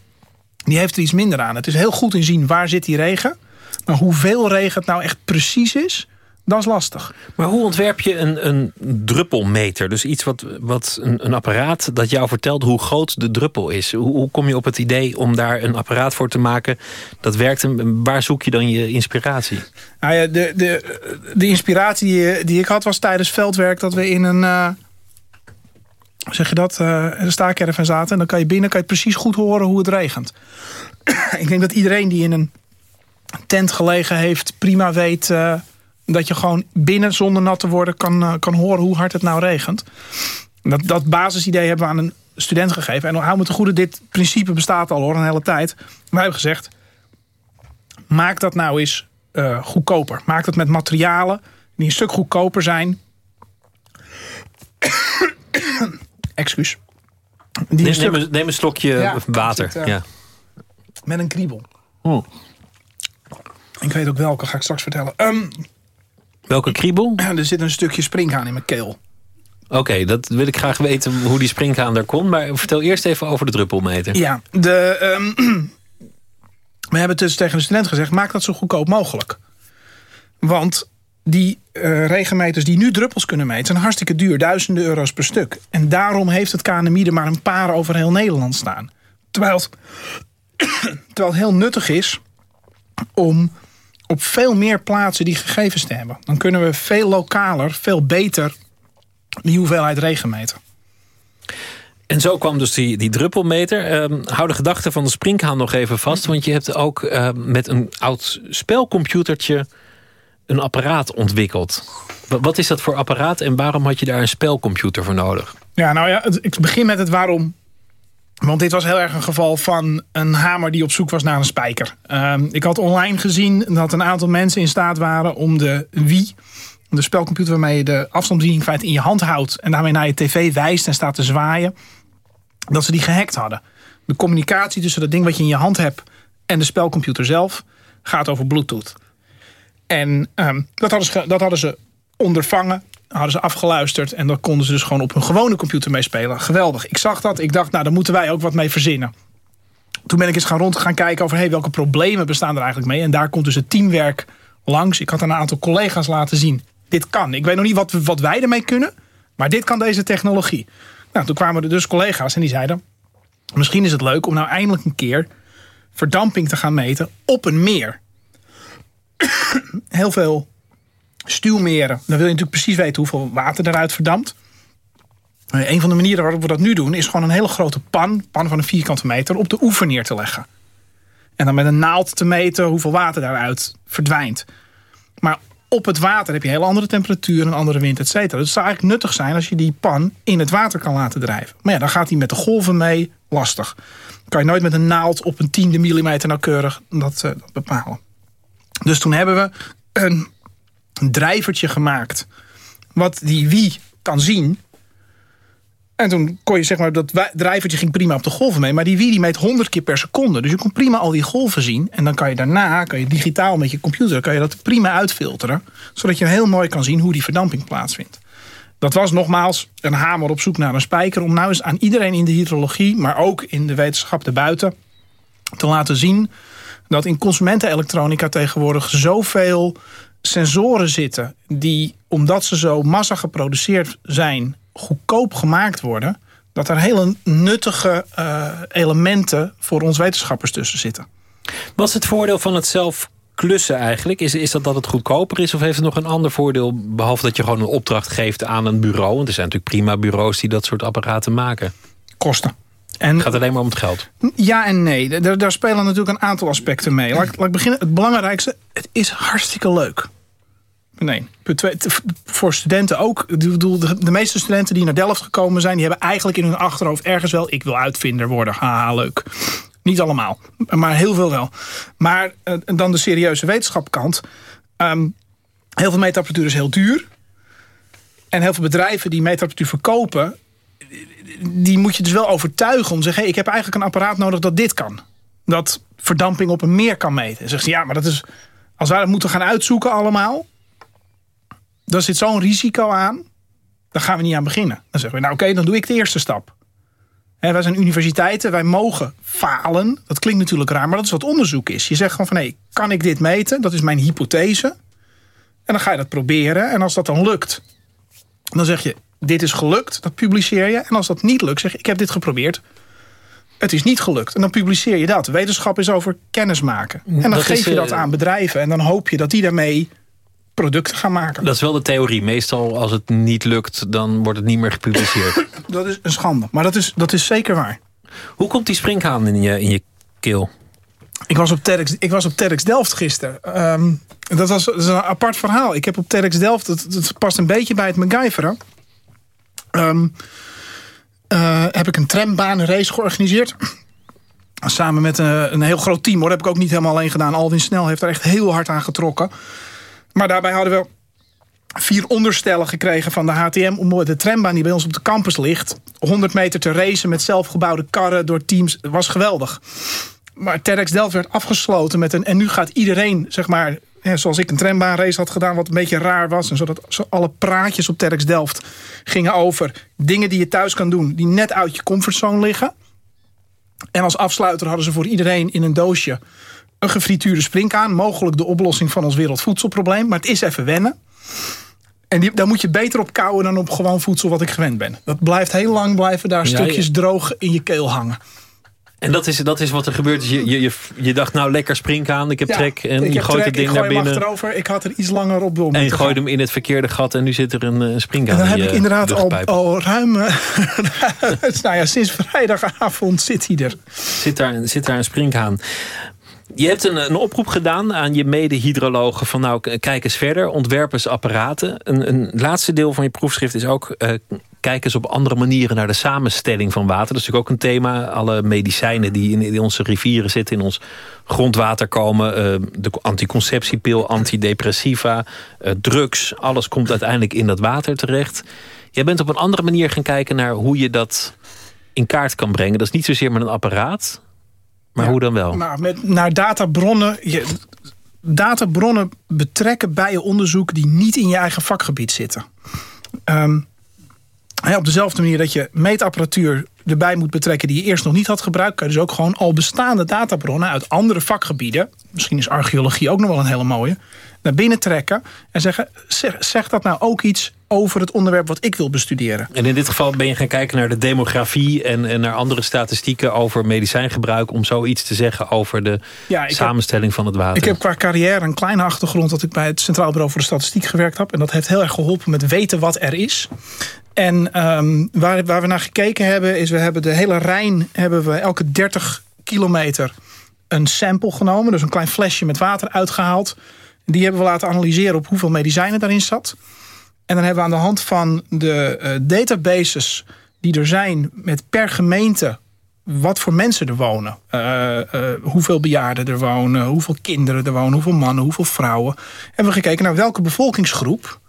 Die heeft er iets minder aan. Het is heel goed inzien waar zit die regen... maar hoeveel regen het nou echt precies is... Dat is lastig. Maar hoe ontwerp je een, een druppelmeter? Dus iets wat, wat een, een, apparaat dat jou vertelt hoe groot de druppel is. Hoe, hoe, kom je op het idee om daar een apparaat voor te maken dat werkt? En waar zoek je dan je inspiratie? Nou ja, de, de, de inspiratie die, die ik had was tijdens veldwerk dat we in een... Uh, zeg je dat? Uh, een staakerven zaten. En dan kan je binnen kan je precies goed horen hoe het regent. ik denk dat iedereen die in een tent gelegen heeft prima weet... Uh, dat je gewoon binnen zonder nat te worden kan, uh, kan horen hoe hard het nou regent. Dat, dat basisidee hebben we aan een student gegeven. En hou me te goede, dit principe bestaat al hoor, een hele tijd. Wij hebben gezegd, maak dat nou eens uh, goedkoper. Maak dat met materialen die een stuk goedkoper zijn. Excuus. Die neem, een stuk... neem, een, neem, een, slokje ja, water. Het, uh, ja. Met een kriebel. Oh. Ik weet ook welke, ga ik straks vertellen. Um, Welke kriebel? Er zit een stukje springhaan in mijn keel. Oké, okay, dat wil ik graag weten hoe die springhaan daar komt. Maar vertel eerst even over de druppelmeter. Ja, de, um, we hebben dus tegen de student gezegd... maak dat zo goedkoop mogelijk. Want die uh, regenmeters die nu druppels kunnen meten... zijn hartstikke duur, duizenden euro's per stuk. En daarom heeft het KNMI er maar een paar over heel Nederland staan. Terwijl het, terwijl het heel nuttig is om op veel meer plaatsen die gegevens te hebben. Dan kunnen we veel lokaler, veel beter die hoeveelheid regen meten. En zo kwam dus die, die druppelmeter. Uh, hou de gedachte van de springhaan nog even vast. Want je hebt ook uh, met een oud spelcomputertje een apparaat ontwikkeld. Wat is dat voor apparaat en waarom had je daar een spelcomputer voor nodig? Ja, nou ja, ik begin met het waarom. Want dit was heel erg een geval van een hamer die op zoek was naar een spijker. Uh, ik had online gezien dat een aantal mensen in staat waren om de Wii... de spelcomputer waarmee je de afstandsbediening feite in je hand houdt... en daarmee naar je tv wijst en staat te zwaaien... dat ze die gehackt hadden. De communicatie tussen dat ding wat je in je hand hebt... en de spelcomputer zelf gaat over bluetooth. En um, dat, hadden ze, dat hadden ze ondervangen hadden ze afgeluisterd. En dan konden ze dus gewoon op hun gewone computer meespelen. Geweldig. Ik zag dat. Ik dacht, nou, daar moeten wij ook wat mee verzinnen. Toen ben ik eens gaan rond gaan kijken over... Hey, welke problemen bestaan er eigenlijk mee. En daar komt dus het teamwerk langs. Ik had een aantal collega's laten zien. Dit kan. Ik weet nog niet wat, wat wij ermee kunnen. Maar dit kan deze technologie. Nou, toen kwamen er dus collega's en die zeiden... Misschien is het leuk om nou eindelijk een keer... verdamping te gaan meten op een meer. Heel veel stuwmeren. Dan wil je natuurlijk precies weten hoeveel water eruit verdampt. Eh, een van de manieren waarop we dat nu doen... is gewoon een hele grote pan, pan van een vierkante meter... op de oever neer te leggen. En dan met een naald te meten hoeveel water daaruit verdwijnt. Maar op het water heb je hele andere temperatuur... een andere wind, et cetera. Dus het zou eigenlijk nuttig zijn als je die pan in het water kan laten drijven. Maar ja, dan gaat hij met de golven mee. Lastig. Dan kan je nooit met een naald op een tiende millimeter nauwkeurig dat, uh, dat bepalen. Dus toen hebben we een een drijvertje gemaakt. Wat die wie kan zien. En toen kon je zeg maar, dat drijvertje ging prima op de golven mee. Maar die wie die meet 100 keer per seconde. Dus je kon prima al die golven zien. En dan kan je daarna, kan je digitaal met je computer, kan je dat prima uitfilteren. Zodat je heel mooi kan zien hoe die verdamping plaatsvindt. Dat was nogmaals een hamer op zoek naar een spijker. Om nou eens aan iedereen in de hydrologie, maar ook in de wetenschap erbuiten, te laten zien dat in consumentenelektronica tegenwoordig zoveel sensoren zitten die, omdat ze zo massa geproduceerd zijn, goedkoop gemaakt worden, dat er hele nuttige uh, elementen voor ons wetenschappers tussen zitten. Wat is het voordeel van het zelf klussen eigenlijk? Is, is dat dat het goedkoper is of heeft het nog een ander voordeel... behalve dat je gewoon een opdracht geeft aan een bureau? Want er zijn natuurlijk prima bureaus die dat soort apparaten maken. Kosten. En, het gaat alleen maar om het geld? Ja en nee. Daar, daar spelen natuurlijk een aantal aspecten mee. Laat, laat ik beginnen. Het belangrijkste, het is hartstikke leuk. Nee, voor studenten ook. Ik bedoel, de meeste studenten die naar Delft gekomen zijn... die hebben eigenlijk in hun achterhoofd ergens wel... ik wil uitvinder worden, haha, leuk. Niet allemaal, maar heel veel wel. Maar uh, dan de serieuze wetenschapkant. Um, heel veel meetapparatuur is heel duur. En heel veel bedrijven die meetapparatuur verkopen die moet je dus wel overtuigen om te zeggen... Hey, ik heb eigenlijk een apparaat nodig dat dit kan. Dat verdamping op een meer kan meten. En zegt ze, ja, maar dat is... Als wij dat moeten gaan uitzoeken allemaal... dan zit zo'n risico aan... daar gaan we niet aan beginnen. Dan zeggen we, nou oké, dan doe ik de eerste stap. Hè, wij zijn universiteiten, wij mogen falen. Dat klinkt natuurlijk raar, maar dat is wat onderzoek is. Je zegt gewoon van, hé, kan ik dit meten? Dat is mijn hypothese. En dan ga je dat proberen. En als dat dan lukt, dan zeg je, dit is gelukt. Dat publiceer je. En als dat niet lukt, zeg je, ik heb dit geprobeerd. Het is niet gelukt. En dan publiceer je dat. Wetenschap is over kennis maken. En dan Dat geef is, je dat eh, aan bedrijven. En dan hoop je dat die daarmee producten gaan maken. Dat is wel de theorie. Meestal als het niet lukt, dan wordt het niet meer gepubliceerd. Dat is een schande. Maar dat is, dat is zeker waar. Hoe komt die springhaan in je, in je keel? Ik was op TEDx, ik was op TEDx Delft gisteren. Ehm, dat, was, dat is een apart verhaal. Ik heb op TEDx Delft, dat, dat past een beetje bij het MacGyveren. Ehm, eh, heb ik een trambanenrace georganiseerd. Samen met een, een heel groot team. Hoor. Dat heb ik ook niet helemaal alleen gedaan. Alwin Snel heeft er echt heel hard aan getrokken. Maar daarbij hadden we vier onderstellen gekregen van de HTM... om de trambaan die bij ons op de campus ligt... 100 meter te racen met zelfgebouwde karren door teams. Was geweldig. Maar TEDx Delft werd afgesloten met een... en nu gaat iedereen, zeg maar... Hè, zoals ik een trambaanrace had gedaan, wat een beetje raar was... en zodat zo alle praatjes op TEDx Delft gingen over... dingen die je thuis kan doen, die net uit je comfortzone liggen. En als afsluiter hadden ze voor iedereen in een doosje... een gefrituurde springkaan. Mogelijk de oplossing van ons wereldvoedselprobleem. Maar het is even wennen. En die, daar moet je beter op kouwen dan op gewoon voedsel wat ik gewend ben. Dat blijft heel lang blijven daar Ja, stukjes je- droog in je keel hangen. En dat is, dat is wat er gebeurt. Dus je, je, je, je dacht, nou lekker springhaan, ik heb Ja, trek. En je gooit trek, het ding ik naar binnen. achterover. Ik had er iets langer op door En je gooit hem in het verkeerde gat en nu zit er een, eh, springhaan En dan heb ik inderdaad al, al ruim... eh, nou ja, sinds vrijdagavond zit hij er. Zit daar, zit daar een springhaan. Je hebt een, een oproep gedaan aan je mede-hydrologen van nou, kijk eens verder, ontwerp eens apparaten. Een, een laatste deel van je proefschrift is ook eh, kijk eens op andere manieren naar de samenstelling van water. Dat is natuurlijk ook een thema. Alle medicijnen die in, in onze rivieren zitten, in ons grondwater komen. eh, de anticonceptiepil, antidepressiva, eh, drugs. Alles komt uiteindelijk in dat water terecht. Jij bent op een andere manier gaan kijken naar hoe je dat in kaart kan brengen. Dat is niet zozeer met een apparaat, maar hoe dan wel? Nou, met, naar databronnen... Je, databronnen betrekken bij je onderzoek... die niet in je eigen vakgebied zitten. Hè, op dezelfde manier dat je meetapparatuur erbij moet betrekken... die je eerst nog niet had gebruikt... kan je dus ook gewoon al bestaande databronnen... uit andere vakgebieden... misschien is archeologie ook nog wel een hele mooie... naar binnen trekken en zeggen... zeg, zeg dat nou ook iets over het onderwerp wat ik wil bestuderen. En in dit geval ben je gaan kijken naar de demografie... en, en naar andere statistieken over medicijngebruik... om zoiets te zeggen over de Ja, ik heb- samenstelling van het water. Ik heb qua carrière een kleine achtergrond dat ik bij het Centraal Bureau voor de Statistiek gewerkt heb. En dat heeft heel erg geholpen met weten wat er is. En ehm, waar, waar we naar gekeken hebben, is we hebben de hele Rijn hebben we elke 30 kilometer een sample genomen. Dus een klein flesje met water uitgehaald. Die hebben we laten analyseren op hoeveel medicijnen daarin zat. En dan hebben we aan de hand van de eh, databases die er zijn met per gemeente wat voor mensen er wonen. Eh, eh, hoeveel bejaarden er wonen, hoeveel kinderen er wonen, hoeveel mannen, hoeveel vrouwen. Hebben we gekeken naar welke bevolkingsgroep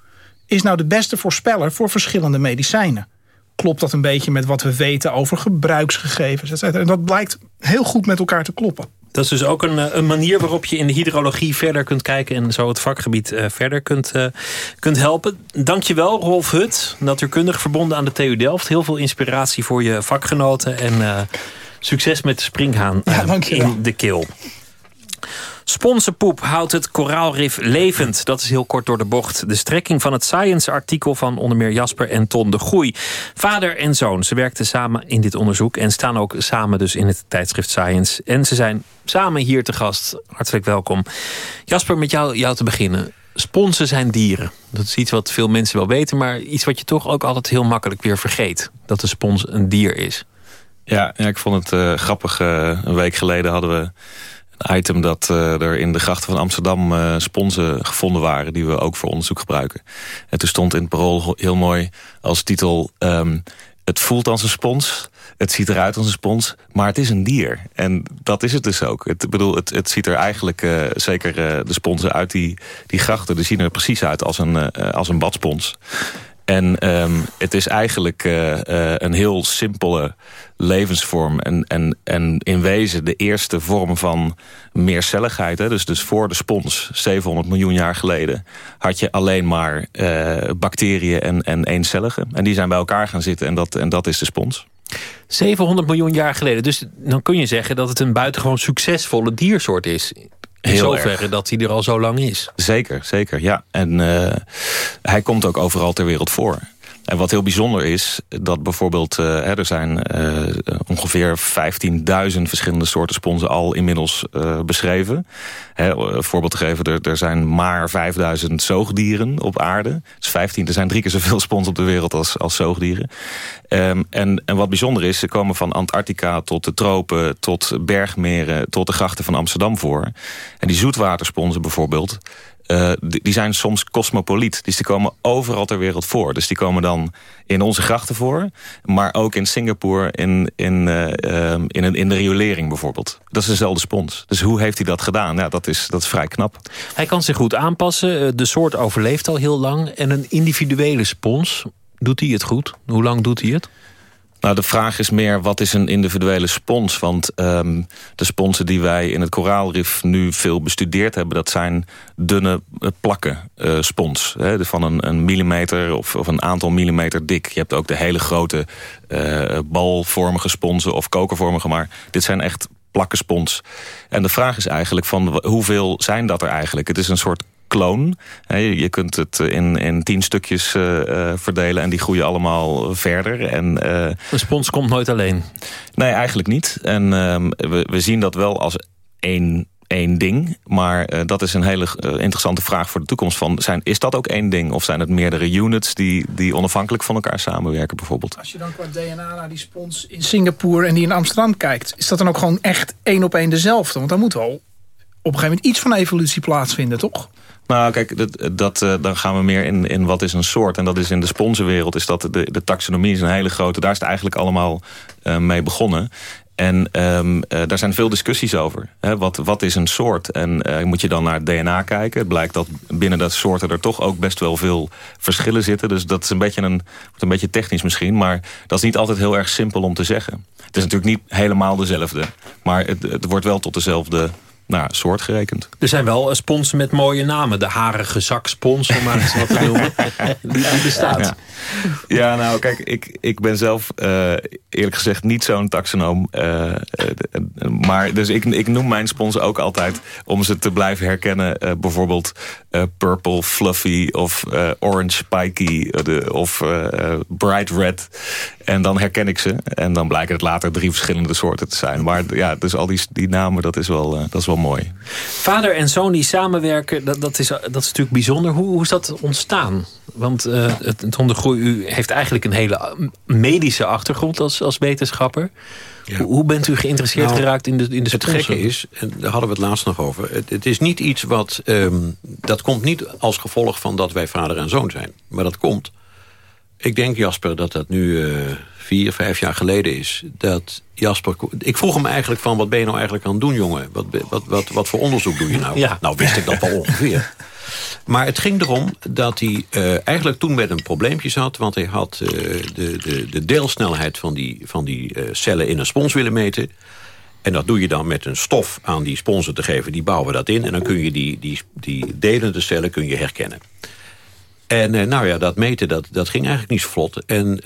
is nou de beste voorspeller voor verschillende medicijnen. Klopt dat een beetje met wat we weten over gebruiksgegevens? et cetera? En dat blijkt heel goed met elkaar te kloppen. Dat is dus ook een, eh, een manier waarop je in de hydrologie verder kunt kijken... en zo het vakgebied eh, verder kunt, eh, kunt helpen. Dankjewel, Rolf Hut, natuurkundig verbonden aan de TU Delft. Heel veel inspiratie voor je vakgenoten. En succes met de springhaan in de keel. Sponsorpoep houdt het koraalrif levend. Dat is heel kort door de bocht. De strekking van het Science-artikel van onder meer Jasper en Ton de Groei. Vader en zoon, ze werkten samen in dit onderzoek... en staan ook samen dus in het tijdschrift Science. En ze zijn samen hier te gast. Hartelijk welkom. Jasper, met jou, jou te beginnen. Sponsen zijn dieren. Dat is iets wat veel mensen wel weten... maar iets wat je toch ook altijd heel makkelijk weer vergeet. Dat de spons een dier is. Ja, ja ik vond het eh, grappig. Eh, een week geleden hadden we item dat eh, er in de grachten van Amsterdam eh, sponsen gevonden waren. Die we ook voor onderzoek gebruiken. En toen stond in het parool heel mooi als titel... ehm, het voelt als een spons, het ziet eruit als een spons, maar het is een dier. En dat is het dus ook. Het, bedoel, het, het ziet er eigenlijk, eh, zeker de sponsen uit die, die grachten... die zien er precies uit als een, als een badspons. En ehm, het is eigenlijk uh, uh, een heel simpele levensvorm. En, en, en in wezen de eerste vorm van meercelligheid. Hè? Dus, dus voor de spons, 700 miljoen jaar geleden... had je alleen maar uh, bacteriën en, en eencelligen. En die zijn bij elkaar gaan zitten en dat, en dat is de spons. 700 miljoen jaar geleden. Dus dan kun je zeggen dat het een buitengewoon succesvolle diersoort is. In zoverre dat hij er al zo lang is. Zeker, zeker, ja. En uh, hij komt ook overal ter wereld voor. En wat heel bijzonder is, dat bijvoorbeeld... Uh, er zijn uh, ongeveer 15.000 verschillende soorten sponsen al inmiddels uh, beschreven. Hè, voorbeeld te geven, er, er zijn maar 5.000 zoogdieren op aarde. Dus 15, er zijn drie keer zoveel spons op de wereld als, als zoogdieren. Um, en, en wat bijzonder is, ze komen van Antarctica tot de tropen... tot bergmeren, tot de grachten van Amsterdam voor. En die zoetwatersponsen bijvoorbeeld... Uh, die zijn soms cosmopoliet. Dus die komen overal ter wereld voor. Dus die komen dan in onze grachten voor. Maar ook in Singapore, in, in, uh, uh, in, in de riolering bijvoorbeeld. Dat is dezelfde spons. Dus hoe heeft hij dat gedaan? Ja, dat, is, dat is vrij knap. Hij kan zich goed aanpassen. De soort overleeft al heel lang. En een individuele spons, doet hij het goed? Hoe lang doet hij het? Nou, de vraag is meer, wat is een individuele spons? Want um, de sponsen die wij in het koraalrif nu veel bestudeerd hebben... dat zijn dunne plakken uh, spons. Hè, van een, een millimeter of, of, een aantal millimeter dik. Je hebt ook de hele grote uh, balvormige sponsen of kokervormige... maar dit zijn echt plakken spons. En de vraag is eigenlijk van hoeveel zijn dat er eigenlijk? Het is een soort kloon. Je kunt het in, in tien stukjes uh, verdelen en die groeien allemaal verder. En, uh, een spons komt nooit alleen? Nee, eigenlijk niet. En uh, we, we zien dat wel als één één ding. Maar uh, dat is een hele uh, interessante vraag voor de toekomst. Van, zijn, is dat ook één ding? Of zijn het meerdere units die, die onafhankelijk van elkaar samenwerken bijvoorbeeld? Als je dan qua DNA naar die spons in Singapore en die in Amsterdam kijkt... is dat dan ook gewoon echt één op één dezelfde? Want dan moet wel op een gegeven moment iets van evolutie plaatsvinden, toch? Nou, kijk, dat, dat, uh, dan gaan we meer in, in wat is een soort. En dat is in de sponsenwereld, is dat de, de taxonomie is een hele grote. Daar is het eigenlijk allemaal uh, mee begonnen. En um, uh, daar zijn veel discussies over. Wat, wat is een soort? En moet je dan naar het DNA kijken. Het blijkt dat binnen dat soorten er toch ook best wel veel verschillen zitten. Dus dat is een beetje, een, wordt een beetje technisch misschien. Maar dat is niet altijd heel erg simpel om te zeggen. Het is natuurlijk niet helemaal dezelfde. Maar het, het wordt wel tot dezelfde nou, soort gerekend. Er zijn wel sponsen met mooie namen. De harige zakspons, om maar eens wat te noemen. Die, bestaat. Ja. ja, nou kijk, ik, ik ben zelf uh, eerlijk gezegd niet zo'n taxonoom. Uh, uh, maar dus ik, ik noem mijn sponsen ook altijd om ze te blijven herkennen. bijvoorbeeld purple fluffy of orange spiky of bright red. En dan herken ik ze. En dan blijken het later drie verschillende soorten te zijn. Maar ja, dus al die, die namen, dat is wel, dat is wel mooi. Vader en zoon die samenwerken, dat, dat, is, dat is natuurlijk bijzonder. Hoe, hoe is dat ontstaan? Want uh, het, het hondengroei, u heeft eigenlijk een hele medische achtergrond als, als wetenschapper. Ja. Hoe, hoe, bent u geïnteresseerd nou, geraakt in de, in de Het gekke is, en daar hadden we het laatst nog over... het, het is niet iets wat... Um, dat komt niet als gevolg van dat wij vader en zoon zijn. Maar dat komt... Ik denk, Jasper, dat dat nu uh, vier, vijf jaar geleden is. Dat Jasper... Ik vroeg hem eigenlijk van, wat ben je nou eigenlijk aan het doen, jongen? Wat, wat, wat, wat voor onderzoek doe je nou? Ja. Nou, wist ik dat wel ongeveer. Maar het ging erom dat hij uh, eigenlijk toen met een probleempje zat... want hij had uh, de, de, de deelsnelheid van die, van die uh, cellen in een spons willen meten. En dat doe je dan met een stof aan die sponsen te geven. Die bouwen dat in en dan kun je die, die, die delende cellen kun je herkennen. En nou ja, dat meten, dat, dat ging eigenlijk niet zo vlot. En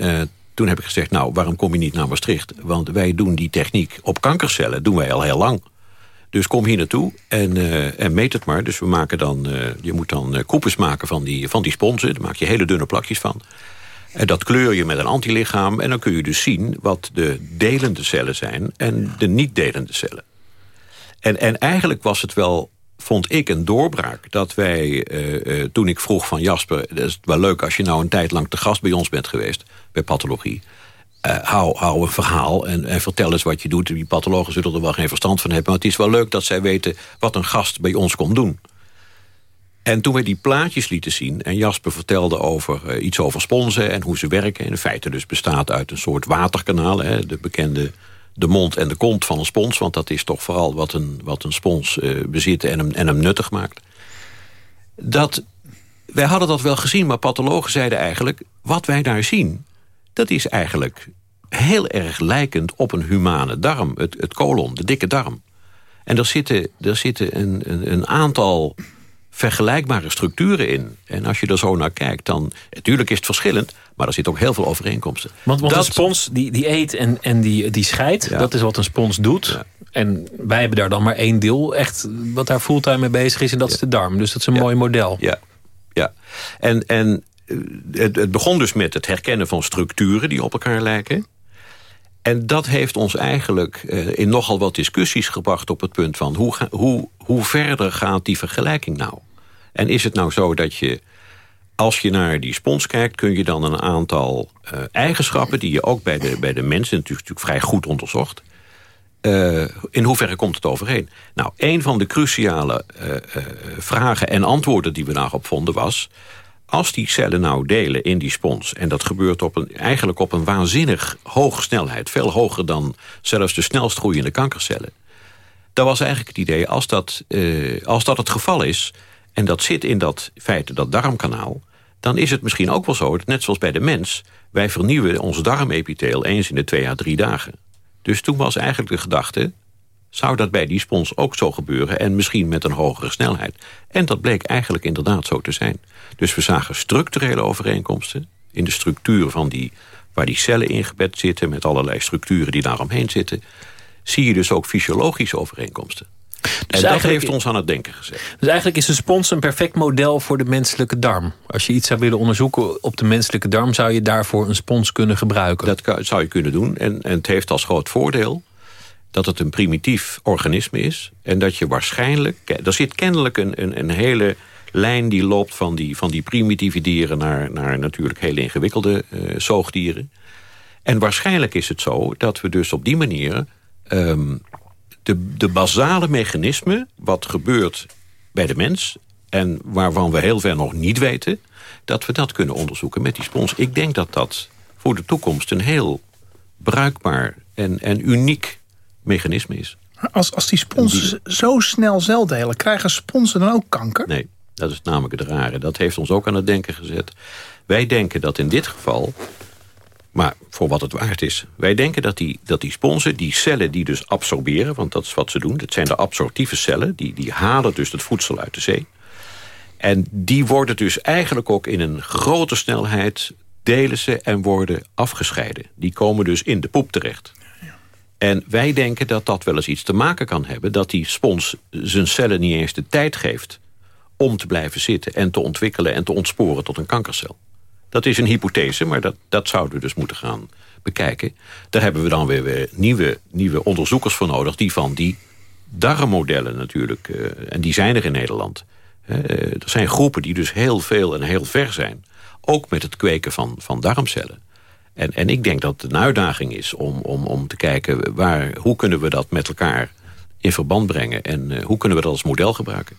toen heb ik gezegd, nou, waarom kom je niet naar Maastricht? Want wij doen die techniek op kankercellen, doen wij al heel lang. Dus kom hier naartoe en, uh, en meet het maar. Dus we maken dan, uh, je moet dan uh, koepels maken van die, van die sponsen. Daar maak je hele dunne plakjes van. En dat kleur je met een antilichaam. En dan kun je dus zien wat de delende cellen zijn en de niet-delende cellen. En, en eigenlijk was het wel, vond ik, een doorbraak... dat wij, toen ik vroeg van Jasper... het is wel leuk als je nou een tijd lang te gast bij ons bent geweest... bij pathologie... Uh, hou, hou een verhaal en, en, vertel eens wat je doet. Die pathologen zullen er wel geen verstand van hebben... maar het is wel leuk dat zij weten wat een gast bij ons komt doen. En toen we die plaatjes lieten zien... en Jasper vertelde over, uh, iets over sponsen en hoe ze werken... in feite dus bestaat uit een soort waterkanaal... Hè, de bekende de mond en de kont van een spons... want dat is toch vooral wat een, wat een spons uh, bezit en hem, en hem nuttig maakt. Dat wij hadden dat wel gezien, maar pathologen zeiden eigenlijk... wat wij daar zien, dat is eigenlijk heel erg lijkend op een humane darm. Het, het kolon, de dikke darm. En er zitten, er zitten een, een, een aantal vergelijkbare structuren in. En als je er zo naar kijkt, dan... Natuurlijk is het verschillend, maar er zitten ook heel veel overeenkomsten. Want, want Dat- een spons die, die eet en, en die, die scheidt, dat is wat een spons doet. En wij hebben daar dan maar één deel echt wat daar fulltime mee bezig is. En dat is de darm. Dus dat is een mooi model. Ja, ja. En, en eh, het, het begon dus met het herkennen van structuren die op elkaar lijken. En dat heeft ons eigenlijk eh, in nogal wat discussies gebracht op het punt van... Hoe, hoe, hoe verder gaat die vergelijking nou? En is het nou zo dat je, als je naar die spons kijkt... kun je dan een aantal eh, eigenschappen die je ook bij de, bij de mensen... natuurlijk, natuurlijk vrij goed onderzocht... eh, in hoeverre komt het overeen? Nou, een van de cruciale eh, vragen en antwoorden die we daarop vonden was... als die cellen nou delen in die spons... en dat gebeurt op een, eigenlijk op een waanzinnig hoge snelheid... veel hoger dan zelfs de snelst groeiende kankercellen... dan was eigenlijk het idee, als dat, als dat het geval is... en dat zit in dat feite, dat darmkanaal... dan is het misschien ook wel zo, dat net zoals bij de mens... wij vernieuwen ons darmepitheel eens in de twee à drie dagen. Dus toen was eigenlijk de gedachte... zou dat bij die spons ook zo gebeuren... en misschien met een hogere snelheid. En dat bleek eigenlijk inderdaad zo te zijn. Dus we zagen structurele overeenkomsten... in de structuur van die, waar die cellen ingebed zitten... met allerlei structuren die daaromheen zitten... zie je dus ook fysiologische overeenkomsten. En dat eigenlijk- heeft ons aan het denken gezet. Dus eigenlijk is een spons een perfect model voor de menselijke darm. Als je iets zou willen onderzoeken op de menselijke darm... zou je daarvoor een spons kunnen gebruiken. Dat kan- zou je kunnen doen. En, en het heeft als groot voordeel dat het een primitief organisme is. En dat je waarschijnlijk... Er zit kennelijk een, een, een hele lijn die loopt van die, van die primitieve dieren... naar, naar natuurlijk hele ingewikkelde eh, zoogdieren. En waarschijnlijk is het zo dat we dus op die manier... ehm, de, de basale mechanismen, wat gebeurt bij de mens... en waarvan we heel ver nog niet weten... dat we dat kunnen onderzoeken met die spons. Ik denk dat dat voor de toekomst een heel bruikbaar en, en uniek mechanisme is. Als, als die sponsen zo snel cel delen, krijgen sponsen dan ook kanker? Nee, dat is namelijk het rare. Dat heeft ons ook aan het denken gezet. Wij denken dat in dit geval, maar voor wat het waard is... wij denken dat die, dat die sponsen, die cellen die dus absorberen... want dat is wat ze doen, dat zijn de absorptieve cellen... die, die halen dus het voedsel uit de zee. En die worden dus eigenlijk ook in een grote snelheid... delen ze en worden afgescheiden. Die komen dus in de poep terecht. En wij denken dat dat wel eens iets te maken kan hebben... dat die spons zijn cellen niet eens de tijd geeft... om te blijven zitten en te ontwikkelen en te ontsporen tot een kankercel. Dat is een hypothese, maar dat, dat zouden we dus moeten gaan bekijken. Daar hebben we dan weer, weer nieuwe, nieuwe onderzoekers voor nodig... die van die darmmodellen natuurlijk, eh, en die zijn er in Nederland... eh, er zijn groepen die dus heel veel en heel ver zijn. Ook met het kweken van, van darmcellen. En, en ik denk dat het een uitdaging is om, om, om te kijken... Waar, hoe kunnen we dat met elkaar in verband brengen... en eh, hoe kunnen we dat als model gebruiken.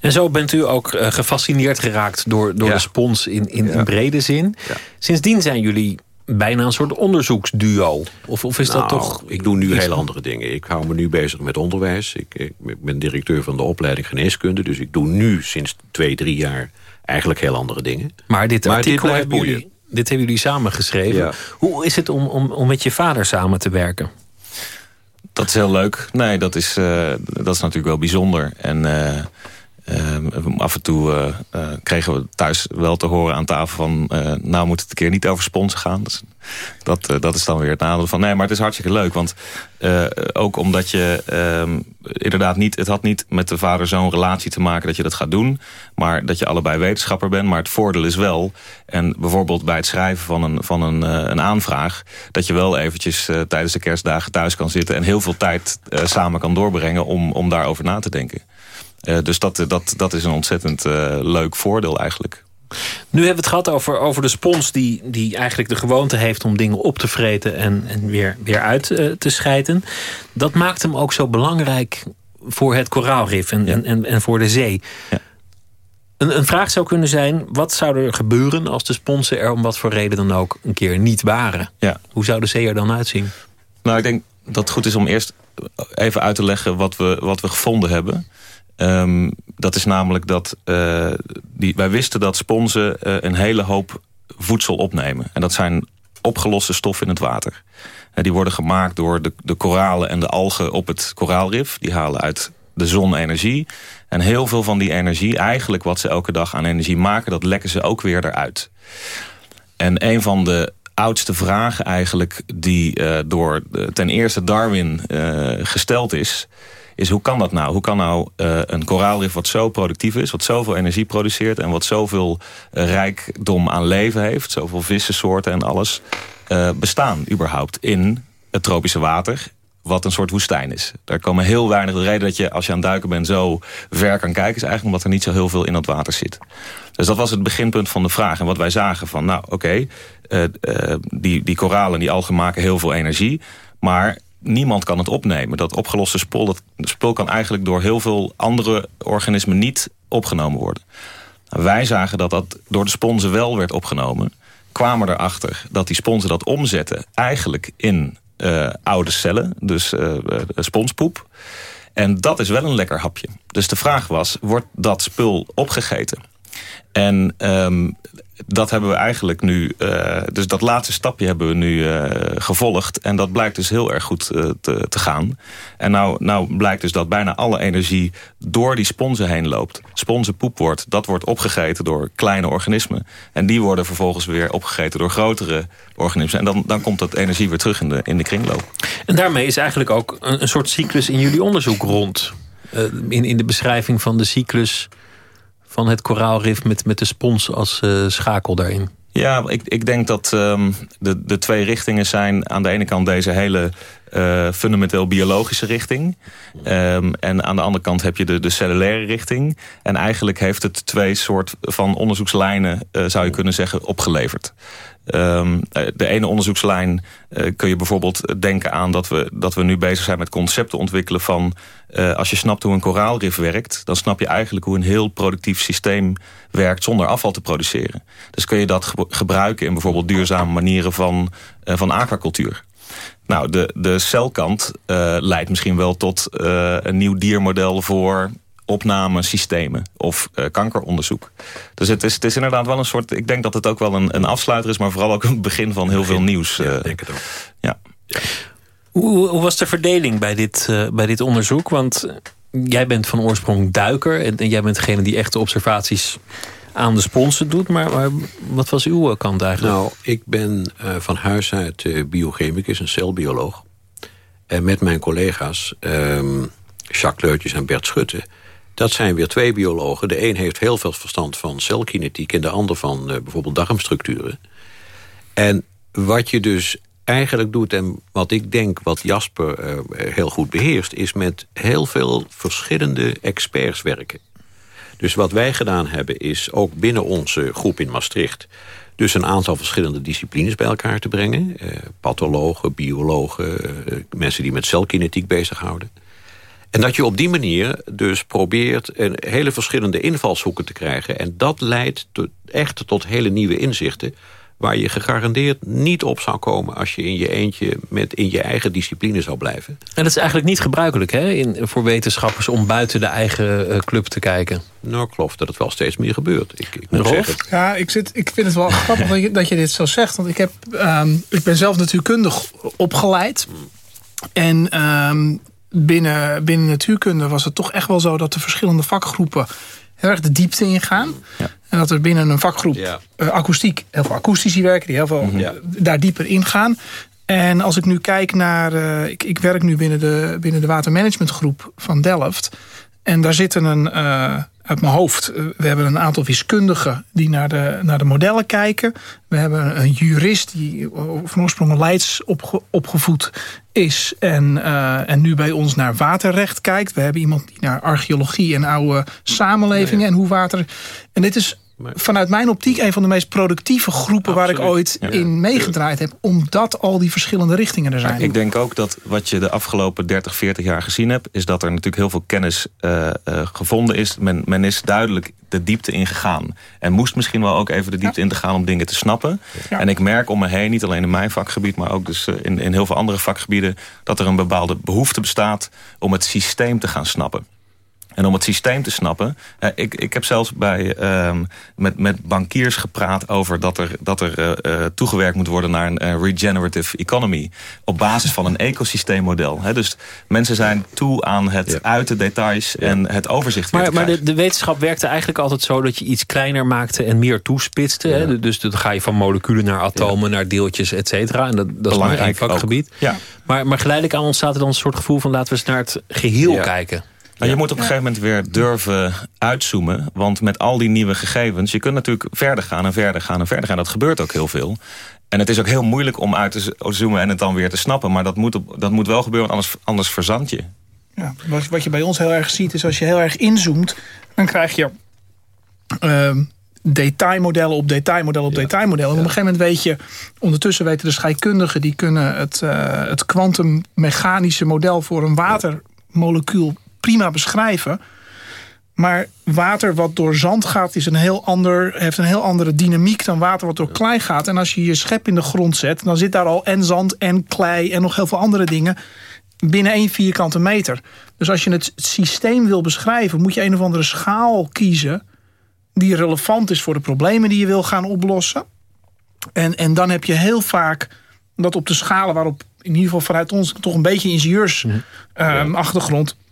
En zo bent u ook eh, gefascineerd geraakt door, door Ja. de spons in, in, in brede zin. Sindsdien zijn jullie bijna een soort onderzoeksduo. Of, of is dat Nou, toch... Ik doe nu heel andere dingen. Ik hou me nu bezig met onderwijs. Ik, ik, ben directeur van de opleiding geneeskunde. Dus ik doe nu sinds twee, drie jaar eigenlijk heel andere dingen. Maar dit artikel blijft hebben jullie, dit hebben jullie samen geschreven. Hoe is het om, om, om met je vader samen te werken? Dat is heel leuk. Nee, dat is, eh, dat is natuurlijk wel bijzonder. En eh, eh, af en toe eh, eh, kregen we thuis wel te horen aan tafel van... eh, nou moet het een keer niet over sponsen gaan. Dus dat, dat is dan weer het nadeel van... nee, maar het is hartstikke leuk. Want ook omdat je ehm, inderdaad niet... het had niet met de vader zo'n relatie te maken dat je dat gaat doen... maar dat je allebei wetenschapper bent. Maar het voordeel is wel... en bijvoorbeeld bij het schrijven van een, van een, een aanvraag... dat je wel eventjes tijdens de kerstdagen thuis kan zitten... en heel veel tijd samen kan doorbrengen om, om daarover na te denken. Eh, dus dat, dat, dat is een ontzettend eh, leuk voordeel eigenlijk. Nu hebben we het gehad over, over de spons die, die eigenlijk de gewoonte heeft... om dingen op te vreten en, en weer, weer uit eh, te schijten. Dat maakt hem ook zo belangrijk voor het koraalrif en, en, en, en voor de zee. Een, een vraag zou kunnen zijn... wat zou er gebeuren als de sponsen er om wat voor reden dan ook... een keer niet waren? Ja. Hoe zou de zee er dan uitzien? Nou, ik denk dat het goed is om eerst even uit te leggen wat we, wat we gevonden hebben. Ehm, dat is namelijk dat uh, die, wij wisten dat sponsen uh, een hele hoop voedsel opnemen. En dat zijn opgeloste stoffen in het water. Uh, die worden gemaakt door de, de koralen en de algen op het koraalrif. Die halen uit de zon energie. En heel veel van die energie, eigenlijk wat ze elke dag aan energie maken... dat lekken ze ook weer eruit. En een van de oudste vragen eigenlijk die door ten eerste Darwin gesteld is... is hoe kan dat nou? Hoe kan nou uh, een koraalrif wat zo productief is... wat zoveel energie produceert en wat zoveel rijkdom aan leven heeft... zoveel vissensoorten en alles... bestaan überhaupt in het tropische water wat een soort woestijn is. Daar komen heel weinig... De reden dat je als je aan het duiken bent zo ver kan kijken... is eigenlijk omdat er niet zo heel veel in dat water zit. Dus dat was het beginpunt van de vraag. En wat wij zagen van, nou oké, die, die koralen, die algen maken heel veel energie... maar niemand kan het opnemen. Dat opgeloste spul, dat spul kan eigenlijk door heel veel andere organismen niet opgenomen worden. Nou, wij zagen dat dat door de sponsen wel werd opgenomen. Kwamen erachter dat die sponsen dat omzetten eigenlijk in uh, oude cellen, dus uh, sponspoep. En dat is wel een lekker hapje. Dus de vraag was, wordt dat spul opgegeten? En um, dat hebben we eigenlijk nu... Uh, dus dat laatste stapje hebben we nu uh, gevolgd. En dat blijkt dus heel erg goed uh, te, te, gaan. En nou, nou blijkt dus dat bijna alle energie door die sponsen heen loopt. Sponsenpoep wordt, dat wordt opgegeten door kleine organismen. En die worden vervolgens weer opgegeten door grotere organismen. En dan, dan komt dat energie weer terug in de, in de kringloop. En daarmee is eigenlijk ook een, een soort cyclus in jullie onderzoek rond. in, in de beschrijving van de cyclus van het koraalrif met, met de spons als uh, schakel daarin? Ja, ik, ik denk dat um, de, de twee richtingen zijn... aan de ene kant deze hele uh, fundamenteel biologische richting. Um, en aan de andere kant heb je de, de cellulaire richting. En eigenlijk heeft het twee soort van onderzoekslijnen... Uh, zou je kunnen zeggen, opgeleverd. Um, de ene onderzoekslijn uh, kun je bijvoorbeeld denken aan dat we, dat we nu bezig zijn met concepten ontwikkelen van uh, als je snapt hoe een koraalrif werkt, dan snap je eigenlijk hoe een heel productief systeem werkt zonder afval te produceren. Dus kun je dat ge gebruiken in bijvoorbeeld duurzame manieren van, van aquacultuur. Nou, de, de celkant leidt misschien wel tot een nieuw diermodel voor opnamesystemen of uh, kankeronderzoek. Dus het is, het is inderdaad wel een soort... Ik denk dat het ook wel een, een afsluiter is... maar vooral ook een begin van heel veel nieuws. Ja, uh, denk het ook. Ja. ja. Hoe, hoe, was de verdeling bij dit, uh, bij dit onderzoek? Want jij bent van oorsprong duiker... en, en jij bent degene die echte observaties aan de sponsen doet. Maar, maar, wat was uw kant eigenlijk? Nou, ik ben uh, van huis uit uh, biochemicus, een celbioloog. En met mijn collega's, um, Jacques Leurtjes en Bert Schutte... dat zijn weer twee biologen. De een heeft heel veel verstand van celkinetiek... en de ander van uh, bijvoorbeeld darmstructuren. En wat je dus eigenlijk doet... en wat ik denk wat Jasper heel goed beheerst... is met heel veel verschillende experts werken. Dus wat wij gedaan hebben is ook binnen onze groep in Maastricht... dus een aantal verschillende disciplines bij elkaar te brengen. Eh, pathologen, biologen, eh, mensen die met celkinetiek bezighouden. En dat je op die manier dus probeert een hele verschillende invalshoeken te krijgen. En dat leidt tot, echt tot hele nieuwe inzichten waar je gegarandeerd niet op zou komen... als je in je eentje met in je eigen discipline zou blijven. En dat is eigenlijk niet gebruikelijk hè, in, voor wetenschappers... om buiten de eigen uh, club te kijken. Nou, ik geloof dat het wel steeds meer gebeurt. Ik, ik moet zeggen. Ja, ik, zit, ik vind het wel grappig dat je, dat je dit zo zegt. Want ik, heb, um, ik ben zelf natuurkundig opgeleid. En um, binnen, binnen natuurkunde was het toch echt wel zo... dat de verschillende vakgroepen heel erg de diepte ingaan. Ja. En dat er binnen een vakgroep ja. uh, akoestiek, heel veel akoestici werken... die heel veel mm -hmm. ja. daar dieper ingaan. En als ik nu kijk naar... Uh, ik, ik werk nu binnen de, binnen de watermanagementgroep van Delft. En daar zitten een... Uit mijn hoofd. We hebben een aantal wiskundigen die naar de, naar de modellen kijken. We hebben een jurist die van oorsprong Leids opge, opgevoed is. En, uh, en nu bij ons naar waterrecht kijkt. We hebben iemand die naar archeologie en oude samenlevingen ja, ja. en hoe water... En dit is vanuit mijn optiek een van de meest productieve groepen... Absoluut. waar ik ooit ja. in meegedraaid heb. Omdat al die verschillende richtingen er zijn. Ik denk ook dat wat je de afgelopen 30, 40 jaar gezien hebt... is dat er natuurlijk heel veel kennis uh, uh, gevonden is. Men, men is duidelijk de diepte ingegaan. En moest misschien wel ook even de diepte ja. in te gaan om dingen te snappen. Ja. En ik merk om me heen, niet alleen in mijn vakgebied... maar ook dus in, in heel veel andere vakgebieden... dat er een bepaalde behoefte bestaat om het systeem te gaan snappen. En om het systeem te snappen... Uh, ik, ik heb zelfs bij, uh, met, met bankiers gepraat over dat er, dat er uh, toegewerkt moet worden... naar een regenerative economy. Op basis van een ecosysteemmodel. Hè? Dus mensen zijn toe aan het ja. uit de details en het overzicht Maar, maar de, de, wetenschap werkte eigenlijk altijd zo... dat je iets kleiner maakte en meer toespitste. Ja. Hè? Dus dan ga je van moleculen naar atomen, naar deeltjes, et cetera. En dat, dat is maar één vakgebied. Ja. Maar, maar geleidelijk aan ontstaat er dan een soort gevoel van... laten we eens naar het geheel ja. kijken. Nou, je moet op een gegeven moment weer durven uitzoomen. Want met al die nieuwe gegevens... je kunt natuurlijk verder gaan en verder gaan en verder gaan. Dat gebeurt ook heel veel. En het is ook heel moeilijk om uit te zoomen en het dan weer te snappen. Maar dat moet, op, dat moet wel gebeuren, anders, anders verzand je. Ja, wat, wat je bij ons heel erg ziet is als je heel erg inzoomt... dan krijg je uh, detailmodellen op detailmodellen op ja. detailmodellen. En op een gegeven moment weet je... ondertussen weten de scheikundigen... die kunnen het, uh, het kwantummechanische model voor een watermolecuul prima beschrijven... Maar water wat door zand gaat is een heel ander, heeft een heel andere dynamiek dan water wat door klei gaat. En als je je schep in de grond zet, dan zit daar al en zand en klei en nog heel veel andere dingen binnen één vierkante meter. Dus als je het systeem wil beschrijven, moet je een of andere schaal kiezen die relevant is voor de problemen die je wil gaan oplossen. En, en dan heb je heel vaak dat op de schalen waarop in ieder geval vanuit ons toch een beetje ingenieursachtergrond... Mm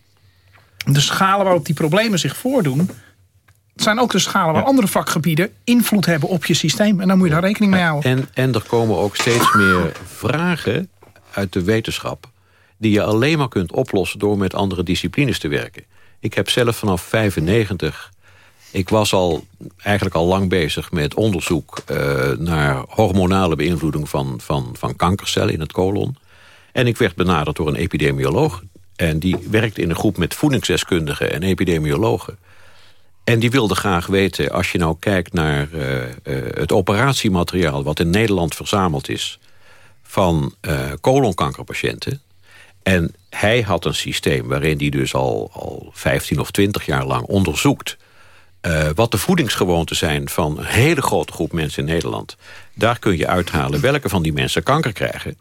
de schalen waarop die problemen zich voordoen... zijn ook de schalen waar andere vakgebieden invloed hebben op je systeem. En daar moet je daar rekening mee houden. En, en er komen ook steeds meer vragen uit de wetenschap... die je alleen maar kunt oplossen door met andere disciplines te werken. Ik heb zelf vanaf 95... Ik was al eigenlijk al lang bezig met onderzoek uh, naar hormonale beïnvloeding van, van, van kankercellen in het kolon. En ik werd benaderd door een epidemioloog en die werkt in een groep met voedingsdeskundigen en epidemiologen. En die wilde graag weten, als je nou kijkt naar uh, uh, het operatiemateriaal... wat in Nederland verzameld is van uh, kolonkankerpatiënten... en hij had een systeem waarin hij dus al, al 15 of 20 jaar lang onderzoekt... wat de voedingsgewoonten zijn van een hele grote groep mensen in Nederland. Daar kun je uithalen welke van die mensen kanker krijgen.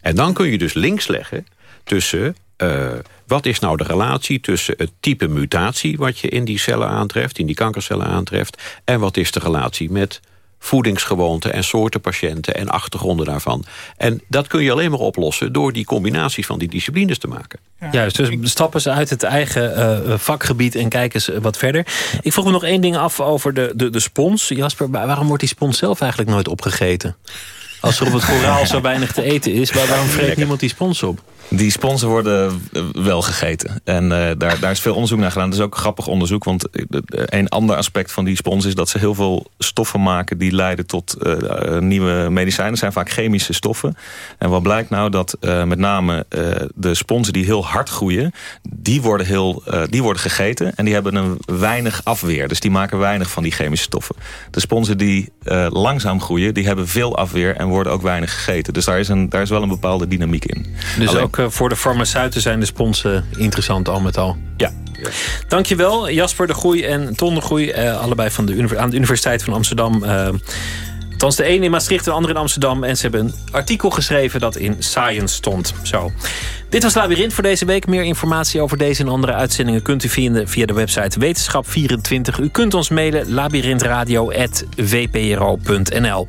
En dan kun je dus links leggen tussen uh, wat is nou de relatie tussen het type mutatie... wat je in die cellen aantreft, in die kankercellen aantreft... en wat is de relatie met voedingsgewoonten en soorten patiënten... en achtergronden daarvan. En dat kun je alleen maar oplossen door die combinaties van die disciplines te maken. Ja. Juist, dus stappen ze uit het eigen uh, vakgebied en kijken ze wat verder. Ik vroeg me nog één ding af over de, de, de spons. Jasper, waarom wordt die spons zelf eigenlijk nooit opgegeten? Als er op het koraal zo weinig te eten is, waarom vreet niemand die spons op? Die sponsen worden wel gegeten. En uh, daar, daar is veel onderzoek naar gedaan. Dat is ook grappig onderzoek. Want een ander aspect van die spons is dat ze heel veel stoffen maken... die leiden tot uh, nieuwe medicijnen. Dat zijn vaak chemische stoffen. En wat blijkt nou? Dat uh, met name de sponsen die heel hard groeien... die worden, heel, die worden gegeten. En die hebben een weinig afweer. Dus die maken weinig van die chemische stoffen. De sponsen die langzaam groeien... die hebben veel afweer en worden ook weinig gegeten. Dus daar is, een, daar is wel een bepaalde dynamiek in. Dus Alleen, ook voor de farmaceuten zijn de sponsen interessant al met al. Ja. Dankjewel Jasper de Groei en Ton de Groei. Uh, allebei van de, aan de Universiteit van Amsterdam. Uh, Althans de ene in Maastricht de andere in Amsterdam. En ze hebben een artikel geschreven dat in Science stond. Zo. Dit was Labyrinth voor deze week. Meer informatie over deze en andere uitzendingen kunt u vinden via de website Wetenschap24. U kunt ons mailen labyrinthradio.vpro.nl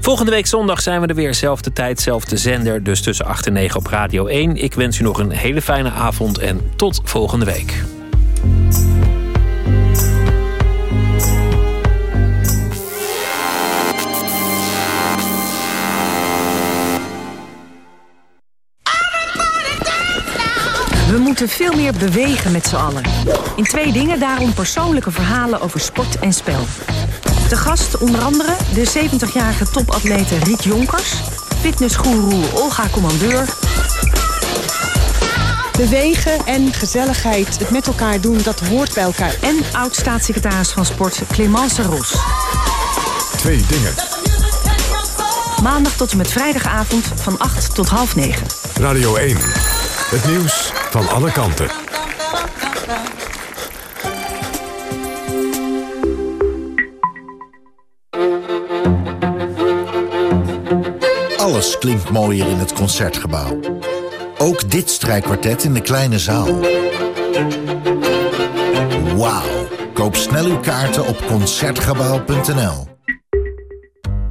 Volgende week zondag zijn we er weer. Zelfde tijd, zelfde zender. Dus tussen 8 en 9 op Radio 1. Ik wens u nog een hele fijne avond en tot volgende week. We moeten veel meer bewegen met z'n allen. In twee dingen daarom persoonlijke verhalen over sport en spel. De gast onder andere de 70-jarige topatlete Riek Jonkers... fitnessgoeroe Olga Commandeur... Bewegen en gezelligheid, het met elkaar doen, dat hoort bij elkaar. En oud-staatssecretaris van Sport Clemence Ros. Twee dingen. Maandag tot en met vrijdagavond van 8 tot half 9. Radio 1. Het nieuws van alle kanten. Alles klinkt mooier in het Concertgebouw. Ook dit strijkkwartet in de kleine zaal. Wauw. Koop snel uw kaarten op Concertgebouw.nl.